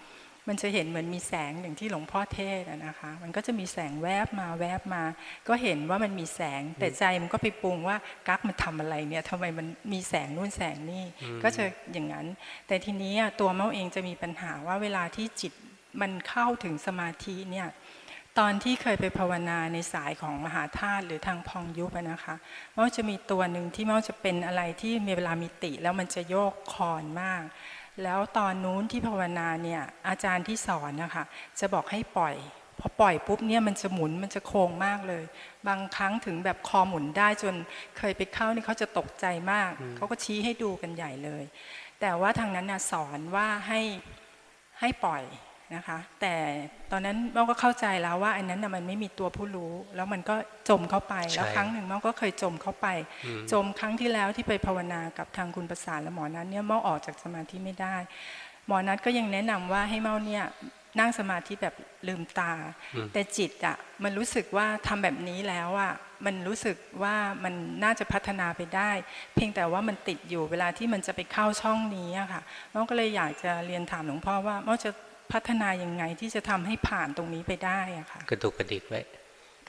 มันจะเห็นเหมือนมีแสงอย่างที่หลวงพ่อเทศน์อะนะคะ มันก็จะมีแสงแวบมาแวบมา ก็เห็นว่ามันมีแสง แต่ใจมันก็ไปปรุงว่ากั๊กมันทำอะไรเนี่ยทำไมมันมีแสงนู่นแสงนี่ ก็จะอย่างนั้น แต่ทีนี้อะตัวเมาเองจะมีปัญหาว่าเวลาที่จิตมันเข้าถึงสมาธิเนี่ย ตอนที่เคยไปภาวนาในสายของมหาธาตุหรือทางพองยุบอะนะคะเมาจะมีตัวหนึ่งที่เมาจะเป็นอะไรที่มีเวลามีติ แล้วมันจะโยกคอนมาก แล้วตอนนู้นที่ภาวนาเนี่ยอาจารย์ที่สอนนะคะจะบอกให้ปล่อยพอปล่อยปุ๊บเนี่ยมันจะหมุนมันจะโค้งมากเลย บางครั้งถึงแบบคอหมุนได้จนเคยไปเข้านี่เขาจะตกใจมากเขาก็ชี้ให้ดูกันใหญ่เลย แต่ว่าทางนั้นน่ะสอนว่าให้ให้ปล่อย นะคะ แต่ตอนนั้นเมาก็เข้าใจแล้วว่า อันนั้นน่ะมันไม่มีตัวผู้รู้ แล้วมันก็จมเข้าไป แล้วครั้งหนึ่งเมาก็เคยจมเข้าไปอืมจมครั้งที่แล้วที่ไปภาวนากับทางคุณประสานและหมอนัทเนี่ยเมาออกจากสมาธิไม่ได้ หมอนัทก็ยังแนะนำว่าให้เมาเนี่ยนั่งสมาธิแบบลืมตาอืมแต่จิตอะมันรู้สึกว่าทำแบบนี้แล้วอะมันรู้สึกว่ามันน่าจะพัฒนาไปได้ เพียงแต่ว่ามันติดอยู่เวลาที่มันจะไปเข้าช่องนี้อะค่ะเมาก็เลยอยากจะเรียนถามหลวงพ่อว่าเมาจะ พัฒนายังไงที่จะทำให้ผ่านตรงนี้ไปได้อะค่ะกระดุกกระดิกไว้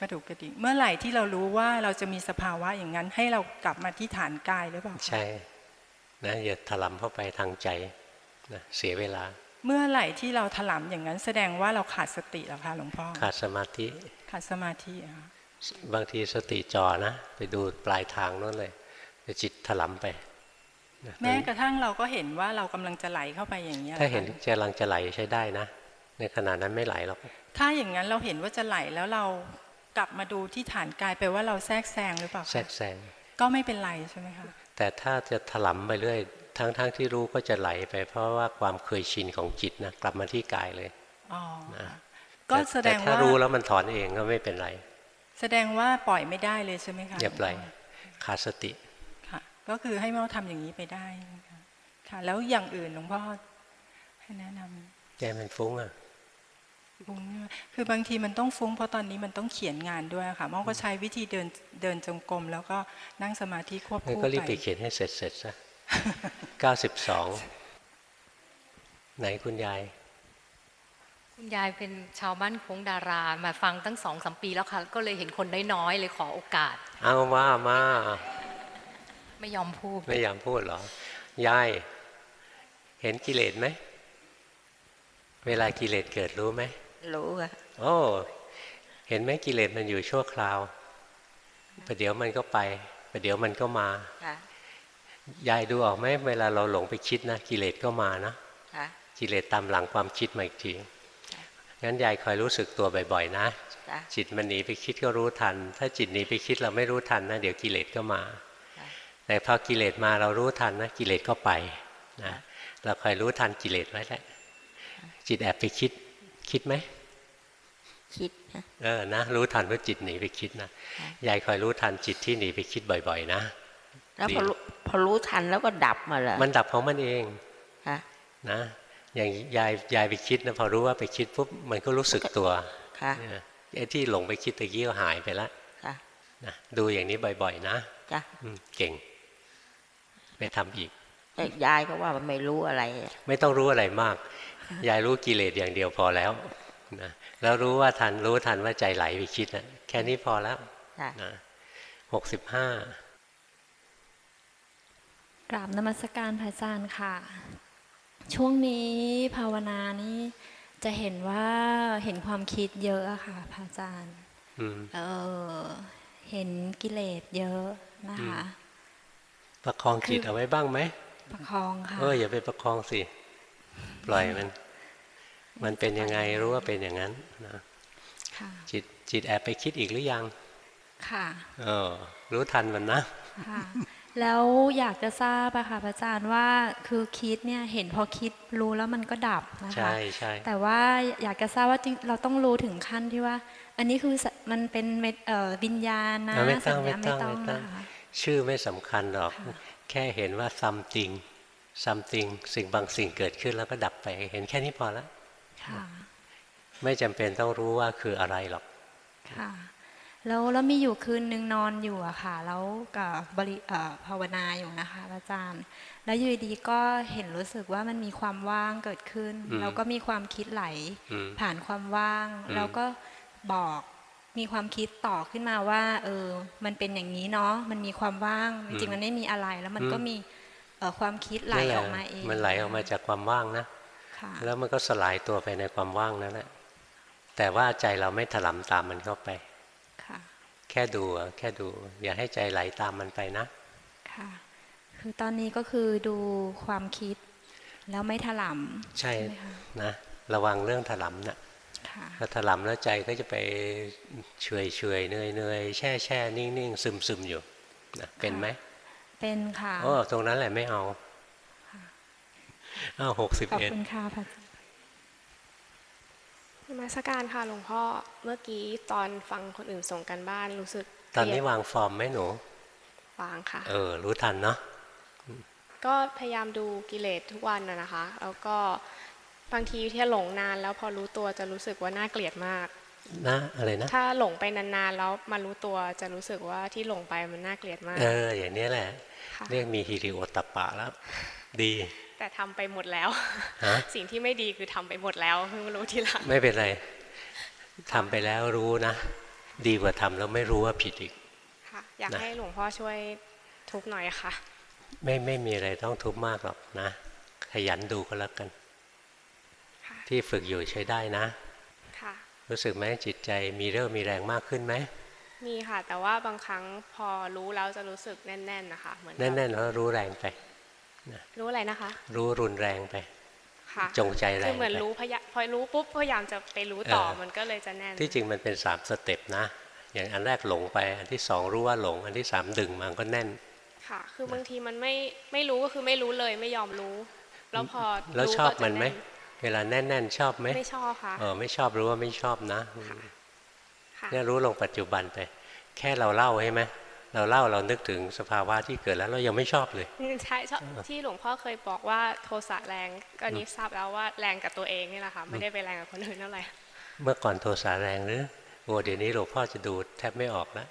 กระดูกกระดิกเมื่อไหร่ที่เรารู้ว่าเราจะมีสภาวะอย่างนั้น ให้เรากลับมาที่ฐานกายหรือเปล่าคะใช่นะอย่าถลำเข้าไปทางใจนะเสียเวลา เมื่อไหร่ที่เราถลำอย่างนั้น แสดงว่าเราขาดสติแล้วค่ะหลวงพ่อขาดสมาธิ ขาดสมาธิอะค่ะบางทีสติจอนะ ไปดูปลายทางนั่นเลยแต่จิตถลำไปนะ แม้กระทั่งเราก็เห็นว่าเรากำลังจะไหลเข้าไปอย่างนี้ยถ้าเห็นหรอคะกำลังจะไหลใช้ได้นะ ในขณะนั้นไม่ไหลหรอกถ้าอย่างนั้นเราเห็นว่าจะไหลแล้วเรากลับมาดูที่ฐานกายไปว่าเราแทรกแซงหรือเปล่าคะแทรกแซงก็ไม่เป็นไรใช่ไหมคะแต่ถ้าจะถลำไปเรื่อยทั้งๆทที่รู้ก็จะไหลไป เพราะว่าความเคยชินของจิตนะกลับมาที่กายเลยอ๋อนะก็ต่แสดงต่ถ้าว่ารู้แล้วมันถอนเองก็ไม่เป็นไร แสดงว่าปล่อยไม่ได้เลยใช่ไหมคะอย่าปล่อยขาดสติค่ะ ก็คือให้เมาทำอย่างนี้ไปได้นะคะค่ะ แล้วอย่างอื่นหลวงพ่อให้แนะนำใจมันฟุ้งอะฟุ้งใช่ไหมคือบางทีมันต้องฟุ้งเพราะตอนนี้มันต้องเขียนงานด้วยค่ะมองก็ใช้วิธีเดินเดินจงกรมแล้วก็นั่งสมาธิควบงั้นคู่ก็รีบไปไปเขียนให้เสร็จเสร็จซะเก้าสิบสองไหนคุณยาย คุณยายเป็นชาวบ้านโค้งดารามาฟังตั้งสองสามปีแล้วค่ะ ก็เลยเห็นคนน้อยๆเลยขอโอกาส เอาว่ามา ไม่ยอมพูด ไม่อยากพูดเหรอยายเห็นกิเลสไหม เวลากิเลสเกิดรู้ไหม รู้ค่ะโอ้ เห็นไหมกิเลสมันอยู่ชั่วคราว ประเดี๋ยวมันก็ไป ประเดี๋ยวมันก็มาค่ะยายดูออกไหมเวลาเราหลงไปคิดนะกิเลสก็มานะค่ะกิเลสตามหลังความคิดมาอีกทีงั้นยายคอยรู้สึกตัวบ่อยๆนะจ้ะจิตมันหนีไปคิดก็รู้ทัน ถ้าจิตหนีไปคิดเราไม่รู้ทันนะเดี๋ยวกิเลสก็มา แต่พอกิเลสมาเรารู้ทันนะกิเลสก็ไปนะเราคอยรู้ทันกิเลสไว้แหละจิตแอบไปคิดคิดไหมคิดนะเออนะรู้ทันว่าจิตหนีไปคิดนะยายคอยรู้ทันจิตที่หนีไปคิดบ่อย ๆ นะแล้วพอดีรู้พอรู้ทันแล้วก็ดับมาเหรอมันดับของมันเองค่ะนะอย่างยายยายไปคิดนะพอรู้ว่าไปคิดปุ๊บมันก็รู้สึกตัวค่ะเนี่ยไอ้ที่หลงไปคิดตะกี้ก็หายไปแล้วค่ะนะดูอย่างนี้บ่อย ๆ นะจ้ะอืมเก่งไป ทำอีกแต่ยายก็ว่ามันไม่รู้อะไรอะไม่ต้องรู้อะไรมาก ยายรู้กิเลสอย่างเดียวพอแล้วนะแล้วรู้ว่าทันรู้ทันว่าใจไหลไปคิดนะแค่นี้พอแล้วจ้ะนะหกสิบห้ากราบนมัสการพระอาจารย์ค่ะ ช่วงนี้ภาวนานี่จะเห็นว่าเห็นความคิดเยอะอะค่ะพระอาจารย์อืมเออเห็นกิเลสเยอะนะคะ ประคองจิตเอาไว้บ้างไหมประคองค่ะเอออย่าไปประคองสิปล่อยมัน มันเป็นยังไงรู้ว่าเป็นอย่างนั้นนะค่ะจิตจิตแอบไปคิดอีกหรือยัง ค่ะเออรู้ทันมันนะค่ะแล้วอยากจะทราบอะค่ะพระอาจารย์ว่าคือคิดเนี่ยเห็นพอคิดรู้แล้วมันก็ดับนะคะใช่ใช่แต่ว่าอยากจะทราบว่าจริงเราต้องรู้ถึงขั้นที่ว่า อันนี้คือสมันเป็นเม็ดเอ่อวิญญาณนะเออไม่ต้องสัญไม่ญาต้องไม่ต้องนะคะ ชื่อไม่สำคัญหรอก แค่เห็นว่า something something สิ่งบางสิ่งเกิดขึ้นแล้วก็ดับไป เห็นแค่นี้พอแล้วค่ะไม่จำเป็นต้องรู้ว่าคืออะไรหรอกค่ะแล้วแล้วมีอยู่คืนนึงนอนอยู่อะค่ะ แล้วกับบริเอ่อภาวนาอยู่นะคะพระอาจารย์ แล้วอยู่ดีๆก็เห็นรู้สึกว่ามันมีความว่างเกิดขึ้นอืมแล้วก็มีความคิดไหลอืมผ่านความว่างอืมแล้วก็บอก มีความคิดต่อขึ้นมาว่า เออ มันเป็นอย่างนี้เนาะมันมีความว่าง จริงๆมันไม่มีอะไรแล้วมันก็มีเอ่อความคิดไหลนั่นแหอละอกมาเอง มันไหลออกมาจากความว่างนะค่ะแล้วมันก็สลายตัวไปในความว่างนั่นแหละแต่ว่าใจเราไม่ถลำตามมันเข้าไปค่ะแค่ดูอะแค่ดู อย่าให้ใจไหลตามมันไปนะ ค่ะ คือตอนนี้ก็คือดูความคิด แล้วไม่ถลใช่ำใช่ไหมคะนะระวังเรื่องถลำนะค่ะ พอถลำแล้วใจก็จะไปเฉยเฉยเนยเนยแช่แช่นิ่งนิ่งซึมซึมอยู่นะเป็นไหมเป็นค่ะโอ้ตรงนั้นแหละไม่เอาอ้าวหกสิบขอบเอ็ดคุณค่ะพระอาจารย์นมัสการค่ะหลวงพ่อเมื่อกี้ตอนฟังคนอื่นส่งกันบ้านรู้สึก ตอนนี้เครียดวางฟอร์มไหมหนูวางค่ะ เออ รู้ทันเนาะก็พยายามดูกิเลสทุกวันนะนะคะ แล้วก็ บางทีที่หลงนานแล้วพอรู้ตัวจะรู้สึกว่าน่าเกลียดมากนะอะไรนะ ถ้าหลงไปนานๆแล้วมารู้ตัวจะรู้สึกว่าที่หลงไปมันน่าเกลียดมาก เออ อย่างนี้แหละค่ะเรียกมีฮิริโอตตปปะแล้ว ดี แต่ทำไปหมดแล้วฮะสิ่งที่ไม่ดีคือทำไปหมดแล้วเพิ่งมารู้ทีหลังไม่เป็นไรทำไปแล้วรู้นะ ดีกว่าทำแล้วไม่รู้ว่าผิดอีกค่ะ อยากนะให้หลวงพ่อช่วยทุบหน่อยค่ะ ไม่ไม่มีอะไรต้องทุบมากหรอกนะ ขยันดูก็แล้วกันค่ะ ที่ฝึกอยู่ใช้ได้นะค่ะรู้สึกไหมจิตใจมีเรี่ยวมีแรงมากขึ้นไหมมีค่ะ แต่ว่าบางครั้งพอรู้แล้วจะรู้สึกแน่น ๆนะคะเหมือนกับแน่นๆแล้วรู้แรงไปรู้อะไรนะคะ รู้รุนแรงไปค่ะจงใจแรงคือเหมือนไปรู้พยาพอรู้ปุ๊บพยายามจะไปรู้ต่อเออมันก็เลยจะแน่นที่จริงมันเป็นสามสเต็ปนะ อย่างอันแรกหลงไป อันที่สองรู้ว่าหลง อันที่สามดึงมันก็แน่น ค่ะ คือบางทีมันไม่ไม่รู้ก็คือไม่รู้เลยไม่ยอมรู้ แล้วพอแล้วรู้ชอบก็จะมันไหมแเวลาแน่น ๆ ชอบไหมไม่ชอบค่ะเออไม่ชอบรู้ว่าไม่ชอบนะค่ะเนี่ยรู้ลงปัจจุบันไป แค่เราเล่าใช่ไหมเราเล่าเรานึกถึงสภาวะที่เกิดแล้วเรายังไม่ชอบเลยอืมใช่ชอบที่หลวงพ่อเคยบอกว่าโทสะแรงก็นี้ทราบแล้วว่าแรงกับตัวเองนี่แหละค่ะไม่ได้ไปแรงกับคนอื่นเท่าไหร่เมื่อก่อนโทสะแรงหรือโอ้เดี๋ยวนี้หลวงพ่อจะดูแทบไม่ออกแล้ว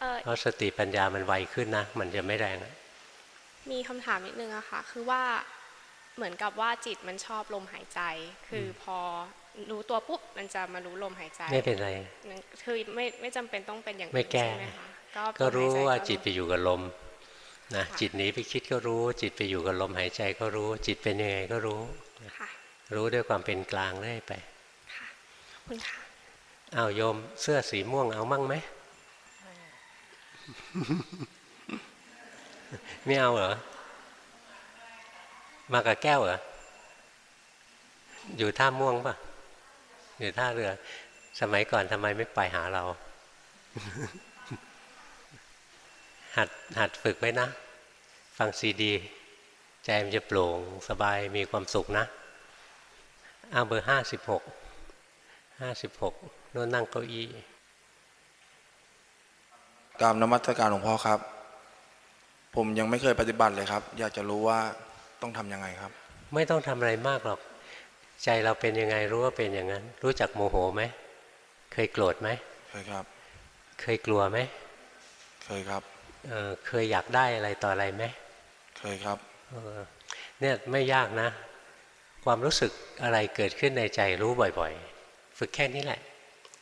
เออเพราะสติปัญญามันไวขึ้นนะมันจะไม่แรงอะมีคำถามนิดนึงอะค่ะ คือว่า เหมือนกับว่าจิตมันชอบลมหายใจ คือพอรู้ตัวปุ๊บมันจะมารู้ลมหายใจ ไม่เป็นไร คือไม่ไม่จำเป็นต้องเป็นอย่างไม่อื่นแก้ใช่ไหมคะก็รู้ลมหยใจว่าก็จิตไปอยู่กับลมนะจิตหนีไปคิดก็รู้ จิตไปอยู่กับลมหายใจก็รู้ จิตเป็นยังไงก็รู้ค่ะรู้ด้วยความเป็นกลางเรื่อยไปขอบคุณค่ะอ้าวโยมเสื้อสีม่วงเอามั่งไหมไม่เอาเหรอ มากับแก้วเหรอ อยู่ท่าม่วงปะอยู่ท่าเรือ สมัยก่อนทำไมไม่ไปหาเรา หัดหัดฝึกไว้นะ ฟังซีดี ใจมันจะโปร่งสบายมีความสุขนะเอาเบอร์ห้าสิบหก ห้าสิบหกโน่นนั่งเก้าอี้กราบนมัสการหลวงพ่อครับ ผมยังไม่เคยปฏิบัติเลยครับ อยากจะรู้ว่า ต้องทำยังไงครับ ไม่ต้องทำอะไรมากหรอก ใจเราเป็นยังไงรู้ว่าเป็นอย่างนั้น รู้จักโมโหไหมเคยโกรธไหมเคยครับ เคยกลัวไหมเคยครับเออเคยอยากได้อะไรต่ออะไรไหมเคยครับเออเนี่ยไม่ยากนะ ความรู้สึกอะไรเกิดขึ้นในใจรู้บ่อยๆ ฝึกแค่นี้แหละ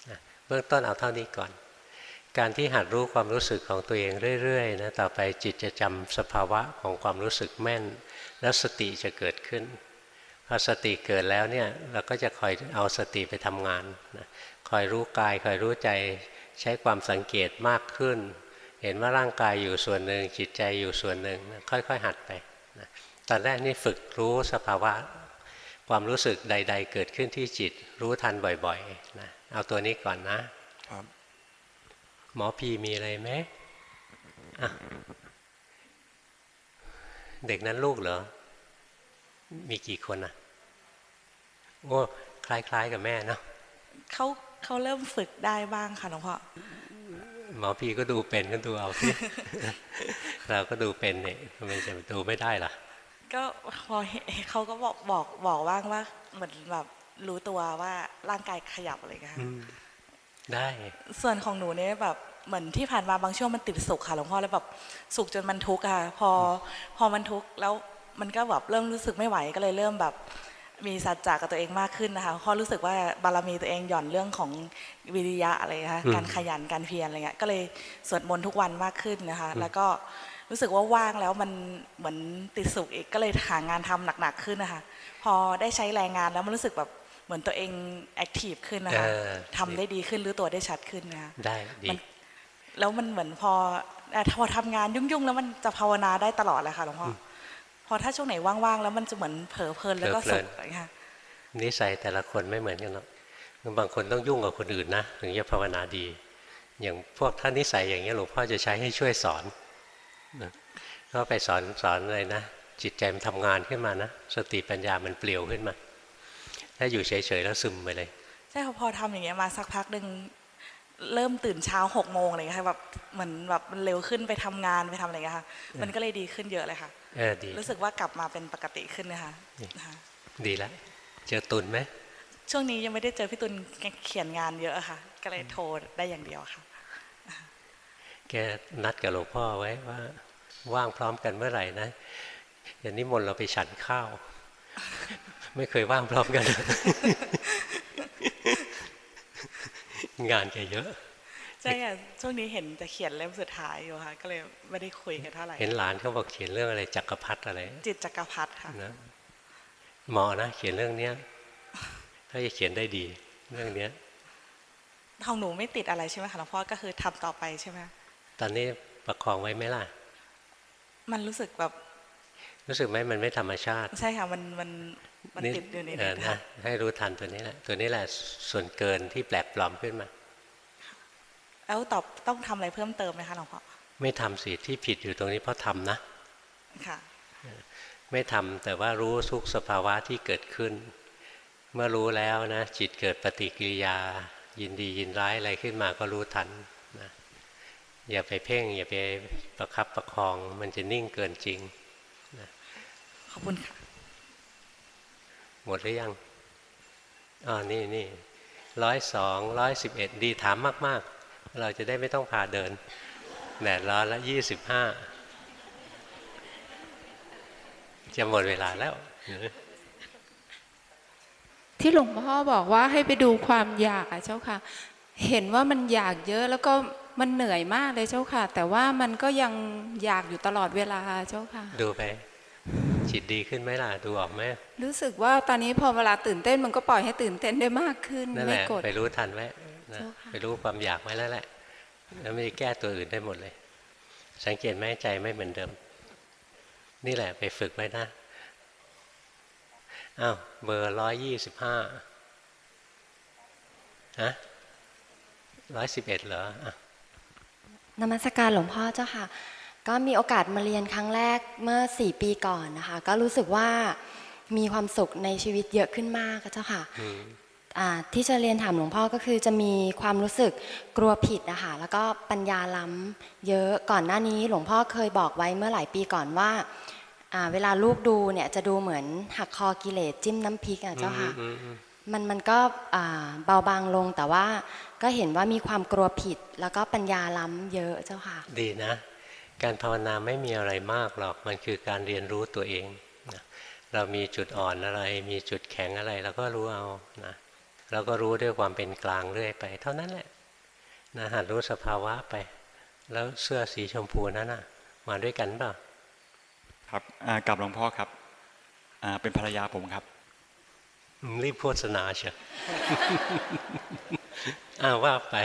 นะเบื้องต้นเอาเท่านี้ก่อน การที่หัดรู้ความรู้สึกของตัวเองเรื่อยๆนะต่อไปจิตจะจำสภาวะของความรู้สึกแม่น แล้วสติจะเกิดขึ้นพอสติเกิดแล้วเนี่ยเราก็จะคอยเอาสติไปทำงานนะคอยรู้กายคอยรู้ใจใช้ความสังเกตมากขึ้น เห็นว่าร่างกายอยู่ส่วนหนึ่งจิตใจอยู่ส่วนหนึ่งนะค่อยๆหัดไปนะตอนแรกนี่ฝึกรู้สภาวะ ความรู้สึกใด ๆ เกิดขึ้นที่จิตรู้ทันบ่อยๆนะเอาตัวนี้ก่อนนะครับ หมอพีมีอะไรไหมอะ เด็กนั้นลูกเหรอ มีกี่คนอะ โอ้คล้าย ๆ กับแม่เนาะเขาเขาเริ่มฝึกได้บ้างค่ะหลวงพ่อหมอพีก็ดูเป็นก็ดูเอาสิเราก็ดูเป็นเนี่ยทำไมจะดูไม่ได้ล่ะ ก็พอเห็นเขาก็บอกบอกบอกบ้างว่าเหมือนแบบรู้ตัวว่าร่างกายขยับอะไรอย่างเงี้ยค่ะอืมได้ ส่วนของหนูเนี่ยแบบ เหมือนที่ผ่านมาบางช่วงมันติดสุขค่ะหลวงพ่อแล้วแบบสุขจนมันทุกข์อะค่ะ พอพอมันทุกข์แล้วมันก็แบบเริ่มรู้สึกไม่ไหวก็เลยเริ่มแบบมีสัจจะกับตัวเองมากขึ้นนะคะเพราะรู้สึกว่าบารมีตัวเองหย่อนเรื่องของวิริยะอะไรนะคะอืมการขยันการเพียรอะไรเงี้ยก็เลยสวดมนต์ทุกวันมากขึ้นนะคะ แล้วก็รู้สึกว่าว่างแล้วมันเหมือนติดสุขอีกก็เลยหางานทำหนักๆขึ้นนะคะ พอได้ใช้แรงงานแล้วมันรู้สึกแบบเหมือนตัวเองแอคทีฟขึ้นนะคะเออทำได้ดีขึ้นรู้ตัวได้ชัดขึ้นนะคะได้ดีมัน แล้วมันเหมือนพอเอ่อพอทำงานยุ่งๆ แล้วมันจะภาวนาได้ตลอดเลยค่ะหลวงพ่ออพอถ้าช่วงไหนว่างๆ แล้วมันจะเหมือนเผลอเพลินแล้วก็เพลิสุนขอะไรอย่างเงี้ยค่ะนิสัยแต่ละคนไม่เหมือนกันหรอกบางคนต้องยุ่งกับคนอื่นนะถึงจะภาวนาดี อย่างพวกท่านนิสัยอย่างนี้ยหลวงพ่อจะใช้ให้ช่วยสอนนะก็ไปสอนสอนอะไรนะจิตใจมันทำงานขึ้นมานะสติปัญญามันเปลี่ยวขึ้นมา ถ้าอยู่เฉยๆแล้วซึมไปเลยใช่ค่ะพอทำอย่างเงี้ยมาสักพักหนึ่ง เริ่มตื่นเช้าหกโมงอะไรเงี้ยค่ะแบบเหมือนแบบมันเร็วขึ้นไปทำงานไปทำอะไรเงี้ยค่ะ มันก็เลยดีขึ้นเยอะเลยค่ะเออดีรู้สึกว่ากลับมาเป็นปกติขึ้นนะคะดีแล้วเจอตุนไหมช่วงนี้ยังไม่ได้เจอพี่ตุลเขียนงานเยอะอะค่ะ ก็เลยโทรได้อย่างเดียวค่ะ แกนัดกับหลวงพ่อไว้ว่า ว่างพร้อมกันเมื่อไหร่นะอย่างนี้มนต์เราไปฉันข้าว ไม่เคยว่างพร้อมกัน งานแกเยอะใช่ค่ะช่วงนี้เห็นจะเขียนเล่มสุดท้ายอยู่ค่ะ ก็เลยไม่ได้คุยกันเท่าไหร่เห็นหลานเขาบอกเขียนเรื่องอะไรจักรพรรดิอะไร จิตจักรพรรดิค่ะนะเหมาะนะ เขียนเรื่องเนี้ยถ้าจะเขียนได้ดีเรื่องเนี้ยของหนูไม่ติดอะไรใช่ไหมคะหลวงพ่อก็คือทำต่อไปใช่ไหมตอนนี้ประคองไว้ไหมล่ะ มันรู้สึกแบบ รู้สึกไหมมันไม่ธรรมชาติ ใช่ค่ะมันมัน มันติดอยู่ในเอนี้อค่ะนะให้รู้ทันตัวนี้แหละตัวนี้แหละส่วนเกินที่แปลกปลอมขึ้นมา แล้วตอบต้องทำอะไรเพิ่มเติมไหมคะหลวงพ่อไม่ทำสิที่ผิดอยู่ตรงนี้เพราะทำนะค่ะไม่ทำแต่ว่ารู้ทุกสภาวะที่เกิดขึ้น เมื่อรู้แล้วนะจิตเกิดปฏิกิริยา ยินดียินร้ายอะไรขึ้นมาก็รู้ทันนะอย่าไปเพ่ง อย่าไปประคับประคอง มันจะนิ่งเกินจริงนะขอบคุณค่ะ หมดหรือยังอ๋อนี่นี่ร้อยสองร้อยสิบเอ็ดดีถามมาก ๆ เราจะได้ไม่ต้องพาเดินแดดร้อนละยี่สิบห้าจะหมดเวลาแล้วที่หลวงพ่อบอกว่าให้ไปดูความอยากอะเจ้าค่ะ เห็นว่ามันอยากเยอะแล้วก็มันเหนื่อยมากเลยเจ้าค่ะ แต่ว่ามันก็ยังอยากอยู่ตลอดเวลาเจ้าค่ะ ดูไป จิตดีขึ้นไหมล่ะดูออกไหมรู้สึกว่าตอนนี้พอเวลาตื่นเต้นมันก็ปล่อยให้ตื่นเต้นได้มากขึ้นนั่นแหไม่ละกดไปรู้ทันไว้นะเจ้าค่ะไปรู้ความอยากไว้แล้วแหละ แล้วไม่ได้แก้ตัวอื่นได้หมดเลย สังเกตไหมใจไม่เหมือนเดิม นี่แหละไปฝึกไว้นะอ้าวเบอร์ร้อยยี่สิบห้าฮะร้อยสิบเอ็ดเหรออะนมัสการหลวงพ่อเจ้าค่ะ ก็มีโอกาสมาเรียนครั้งแรกเมื่อสี่ปีก่อนนะคะ ก็รู้สึกว่ามีความสุขในชีวิตเยอะขึ้นมากเจ้าค่ะอืมอ่าที่จะเรียนถามหลวงพ่อก็คือจะมีความรู้สึกกลัวผิดนะคะแล้วก็ปัญญาล้ำเยอะก่อนหน้านี้หลวงพ่อเคยบอกไว้เมื่อหลายปีก่อนว่าอ่าเวลาลูกดูเนี่ยจะดูเหมือนหักคอกิเลสจิ้มน้ำพริกอะเจ้าค่ะอืมอืมมันมันก็อ่าเบาบางลงแต่ว่าก็เห็นว่ามีความกลัวผิด แล้วก็ปัญญาล้ำเยอะเจ้าค่ะ ดีนะ การภาวนาไม่มีอะไรมากหรอก มันคือการเรียนรู้ตัวเองนะเรามีจุดอ่อนอะไร มีจุดแข็งอะไรเราก็รู้เอานะเราก็รู้ด้วยความเป็นกลางเรื่อยไป เท่านั้นแหละนะหัดรู้สภาวะไป แล้วเสื้อสีชมพูนั้นน่ะมาด้วยกันเปล่าครับอ่ากับหลวงพ่อครับอ่าเป็นภรรยาผมครับอืมรีบโฆษณาเชียวอ้าวว่าไป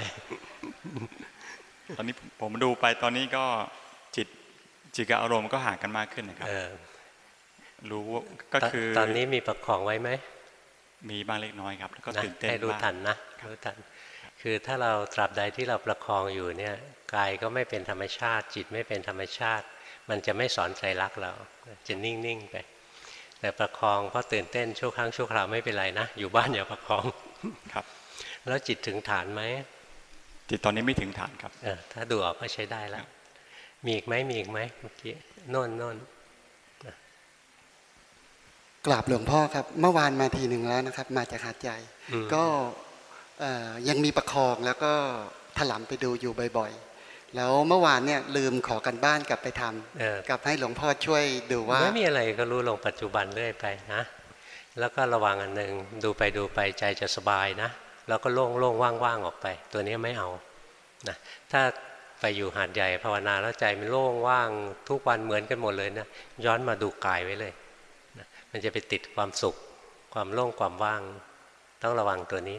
ตอนนี้ผมดูไปตอนนี้ก็จิต จิตกับอารมณ์ก็ห่างกันมากขึ้นนะครับเออรู้ว่าก็คือตอนนี้มีประคองไว้ไหมมีบ้างเล็กน้อยครับ แล้วก็นะตื่นเต้นให้รู้บ้างทันนะรู้ทัน คือถ้าเราตราบใดที่เราประคองอยู่เนี่ยกายก็ไม่เป็นธรรมชาติ จิตไม่เป็นธรรมชาติ มันจะไม่สอนใจรักเรา จะนิ่งๆไป แต่ประคองเพราะตื่นเต้นชั่วครั้งชั่วคราวไม่เป็นไรนะ อยู่บ้านอย่าประคองครับ แล้วจิตถึงฐานไหมจิตตอนนี้ไม่ถึงฐานครับเออถ้าดูออกก็ใช้ได้แล้ว มีอีกไหมมีอีกไหมเมื่อกี้โน่นโน่นกราบหลวงพ่อครับ เมื่อวานมาทีหนึ่งแล้วนะครับ มาจากหาดใหญ่อืมก็เอ่อยังมีประคองแล้วก็ถลำไปดูอยู่บ่อยๆ แล้วเมื่อวานเนี่ยลืมขอกันบ้านกลับไปทำเออกลับให้หลวงพ่อช่วยดูว่าไม่มีอะไรก็รู้ลงปัจจุบันเรื่อยไปนะ แล้วก็ระวังอันหนึ่งดูไปดูไปใจจะสบายนะ แล้วก็โล่งโล่งว่างว่างๆออกไป ตัวนี้ไม่เอานะถ้า ไปอยู่หาดใหญ่ภาวนาแล้วใจมันโล่งว่างทุกวันเหมือนกันหมดเลยนะย้อนมาดูกายไว้เลยนะมันจะไปติดความสุข ความโล่งความว่าง ต้องระวังตัวนี้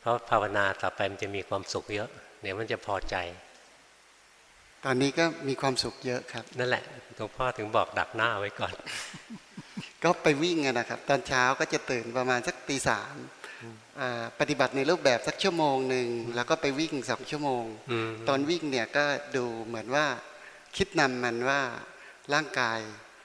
เพราะภาวนาต่อไปมันจะมีความสุขเยอะเดี๋ยวมันจะพอใจ ตอนนี้ก็มีความสุขเยอะครับ นั่นแหละหลวงพ่อถึงบอกดักหน้าไว้ก่อน ก็ไปวิ่งอะนะครับ ตอนเช้าก็จะตื่นประมาณสักตีสามอ่า ปฏิบัติในรูปแบบสักชั่วโมงหนึ่งแล้วก็ไปวิ่งสองชั่วโมงอืมตอนวิ่งเนี่ยก็ดูเหมือนว่า คิดนำมันว่าร่างกาย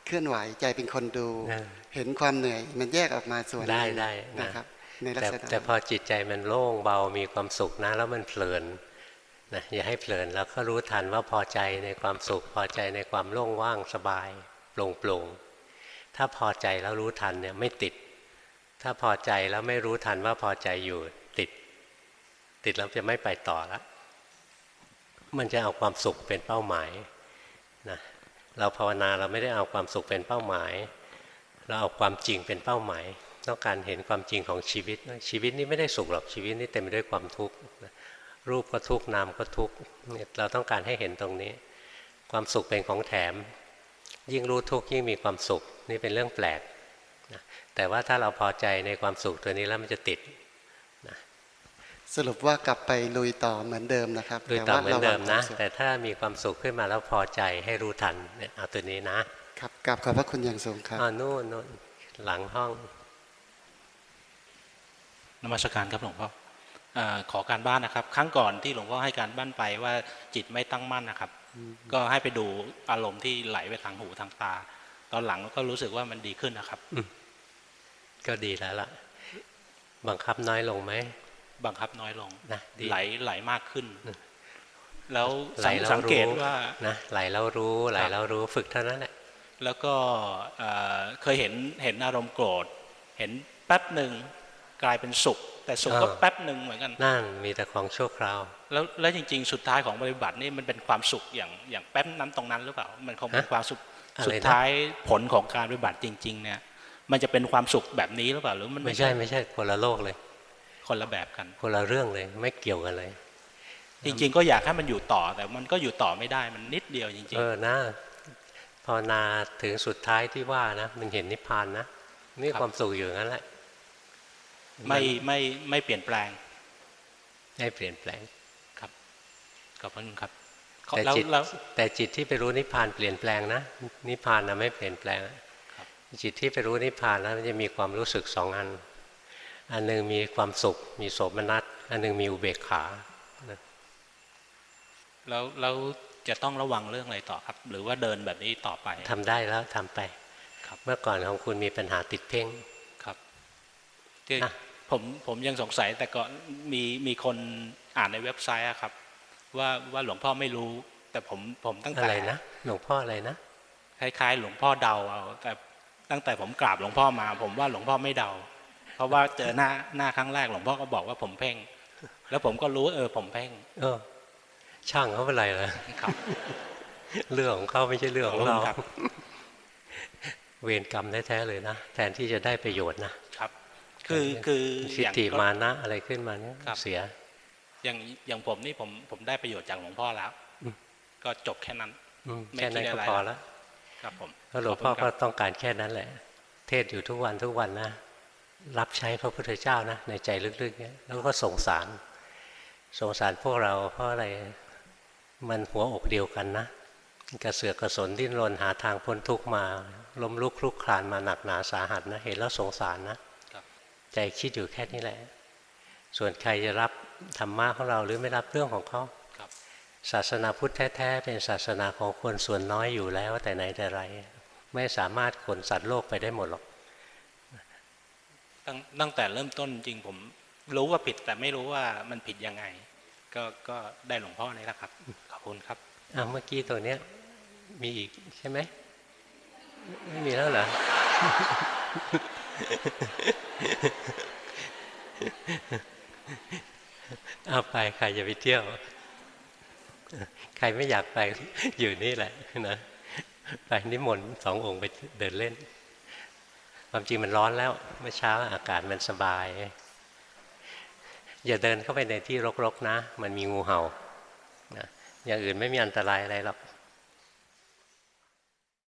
เคลื่อนไหวใจเป็นคนดูเออเห็นความเหนื่อยมันแยกออกมาส่วนหนึ่งได้ได้นะนะครับในลักแต่ษณะแต่พอจิตใจมันโล่งเบามีความสุขนะแล้วมันเพลินนะอย่าให้เพลินแล้วก็รู้ทันว่าพอใจในความสุข พอใจในความโล่งว่างสบายโปร่งโปร่งถ้าพอใจแล้วรู้ทันเนี่ยไม่ติด ถ้าพอใจแล้วไม่รู้ทันว่าพอใจอยู่ติด ติดแล้วจะไม่ไปต่อละ มันจะเอาความสุขเป็นเป้าหมายนะเราภาวนาเราไม่ได้เอาความสุขเป็นเป้าหมาย เราเอาความจริงเป็นเป้าหมายต้องการเห็นความจริงของชีวิต ชีวิตนี้ไม่ได้สุขหรอกชีวิตนี้เต็มไปด้วยความทุกข์รูปก็ทุกข์นามก็ทุกข์เราต้องการให้เห็นตรงนี้ ความสุขเป็นของแถม ยิ่งรู้ทุกข์ยิ่งมีความสุข นี่เป็นเรื่องแปลก แต่ว่าถ้าเราพอใจในความสุขตัวนี้แล้วมันจะติดสรุปว่ากลับไปลุยต่อเหมือนเดิมนะครับดูต่อเหมือนเดิมนะแต่ว่าระวังความสุขแต่ถ้ามีความสุขขึ้นมาแล้วพอใจให้รู้ทันเนี่ยเอาตัวนี้นะ ครับกลับขอบพระคุณอย่างสูงครับอ่านู่นนู่นหลังห้องนมัสการครับหลวงพ่อเอ่อขอการบ้านนะครับ ครั้งก่อนที่หลวงพ่อให้การบ้านไปว่าจิตไม่ตั้งมั่นนะครับ ก็ให้ไปดูอารมณ์ที่ไหลไปทางหูทางตา ตอนหลังก็รู้สึกว่ามันดีขึ้นนะครับ ก็ดีแล้วล่ะ บังคับน้อยลงไหม บังคับน้อยลงนะดีไหลไหลมากขึ้น แล้วไหลสังแล้วสังเกตรู้ว่านะไหลแล้วรู้ไหลแล้วรู้ฝึกเท่านั้นแหละ แล้วก็เอ่อเคยเห็นเห็นอารมณ์โกรธ เห็นแป๊บหนึ่งกลายเป็นสุข แต่สุขก็เออแป๊บหนึ่งเหมือนกันนั่นมีแต่ของชั่วคราว แล้วแล้วจริง ๆ สุดท้ายของปฏิบัตินี่มันเป็นความสุขอย่างอย่างแป๊บนั้นตรงนั้นหรือเปล่า มันคงเป็นฮะความสุขอะไรนะสุดท้ายผลของการปฏิบัติจริง ๆ เนี่ย มันจะเป็นความสุขแบบนี้หรือเปล่าหรือมันไม่ใช่ไม่ใช่คนละโลกเลย คนละแบบกัน คนละเรื่องเลยไม่เกี่ยวกันเลย จริง ๆ ก็อยากให้มันอยู่ต่อแต่มันก็อยู่ต่อไม่ได้มันนิดเดียวจริงเออนะภาวนาถึงสุดท้ายที่ว่านะมันเห็นนิพพานนะมีความสุขอยู่งั้นแหละๆไม่ไม่ไม่เปลี่ยนแปลง ไม่เปลี่ยนแปลงครับขอบคุณครับแต่แล้วจิตแล้วแต่จิตที่ไปรู้นิพพานเปลี่ยนแปลงนะนิพพานนะไม่เปลี่ยนแปลงนะ จิตที่ไปรู้นิพพานแล้วมันจะมีความรู้สึกสองอัน อันหนึ่งมีความสุข มีโสมนัส อันหนึ่งมีอุเบกขานะแล้วแล้วจะต้องระวังเรื่องอะไรต่อครับ หรือว่าเดินแบบนี้ต่อไปทำได้แล้วทำไป ครับ เมื่อก่อนของคุณมีปัญหาติดเพ่งครับที่ผมผมยังสงสัยแต่ก็มีมีคนอ่านในเว็บไซต์อะครับ ว่าว่าหลวงพ่อไม่รู้ แต่ผมผมตั้งอะแต่ไรนะหลวงพ่ออะไรนะคล้ายๆ หลวงพ่อเดาเอาแต่ ตั้งแต่ผมกราบหลวงพ่อมา ผมว่าหลวงพ่อไม่เดา เพราะว่าเจอหน้าหน้าครั้งแรกหลวงพ่อก็บอกว่าผมเพ่ง แล้วผมก็รู้ว่าเออผมเพ่ง เออ ช่างเขาเป็นไรเลยครับเรื่องของเขาไม่ใช่เรื่องของเราครับเวรกรรมแท้ๆเลยนะแทนที่จะได้ประโยชน์นะครับ คือคือทิอย่างฏฐิก็มานะอะไรขึ้นมาเนี่ยครับเสีย อย่างอย่างผมนี่ผมผมได้ประโยชน์จากหลวงพ่อแล้วอืมก็จบแค่นั้นอืมไม่แค่นั้นดก็อะไรพอแล้ว ครับผมแล้วหลวงพ่อก็ต้องการแค่นั้นแหละ เทศอยู่ทุกวันทุกวันนะ รับใช้พระพุทธเจ้านะ ในใจลึกๆเนี่ยแล้วก็สงสาร สงสารพวกเราเพราะอะไรมันหัวอกเดียวกันนะกระเสือกกระสนดิ้นรนหาทางพ้นทุกข์มา ล้มลุกคลุกคลานมาหนักหนาสาหัสนะ เห็นแล้วสงสารนะครับใจคิดอยู่แค่นี้แหละ ส่วนใครจะรับธรรมะของเราหรือไม่รับเรื่องของเขาครับ ศาสนาพุทธแท้ๆเป็นศาสนาของคนส่วนน้อยอยู่แล้วแต่ไหนแต่ไร ไม่สามารถขนสัตว์โลกไปได้หมดหรอกตั้งตั้งแต่เริ่มต้นจริงผมรู้ว่าผิดแต่ไม่รู้ว่ามันผิดยังไง ก็ก็ได้หลวงพ่อนี่แหละครับ ขอบคุณครับอะเมื่อกี้ตัวเนี้ยมีอีกใช่ไหมไม่มีแล้วเหรอเอาไปใครจะไปเที่ยว ใครไม่อยากไปอยู่นี่แหละนะไปนิมนต์สององค์ไปเดินเล่น ความจริงมันร้อนแล้วเมื่อเช้าอากาศมันสบาย อย่าเดินเข้าไปในที่รกๆนะ มันมีงูเห่านะอย่างอื่นไม่มีอันตรายอะไรหรอก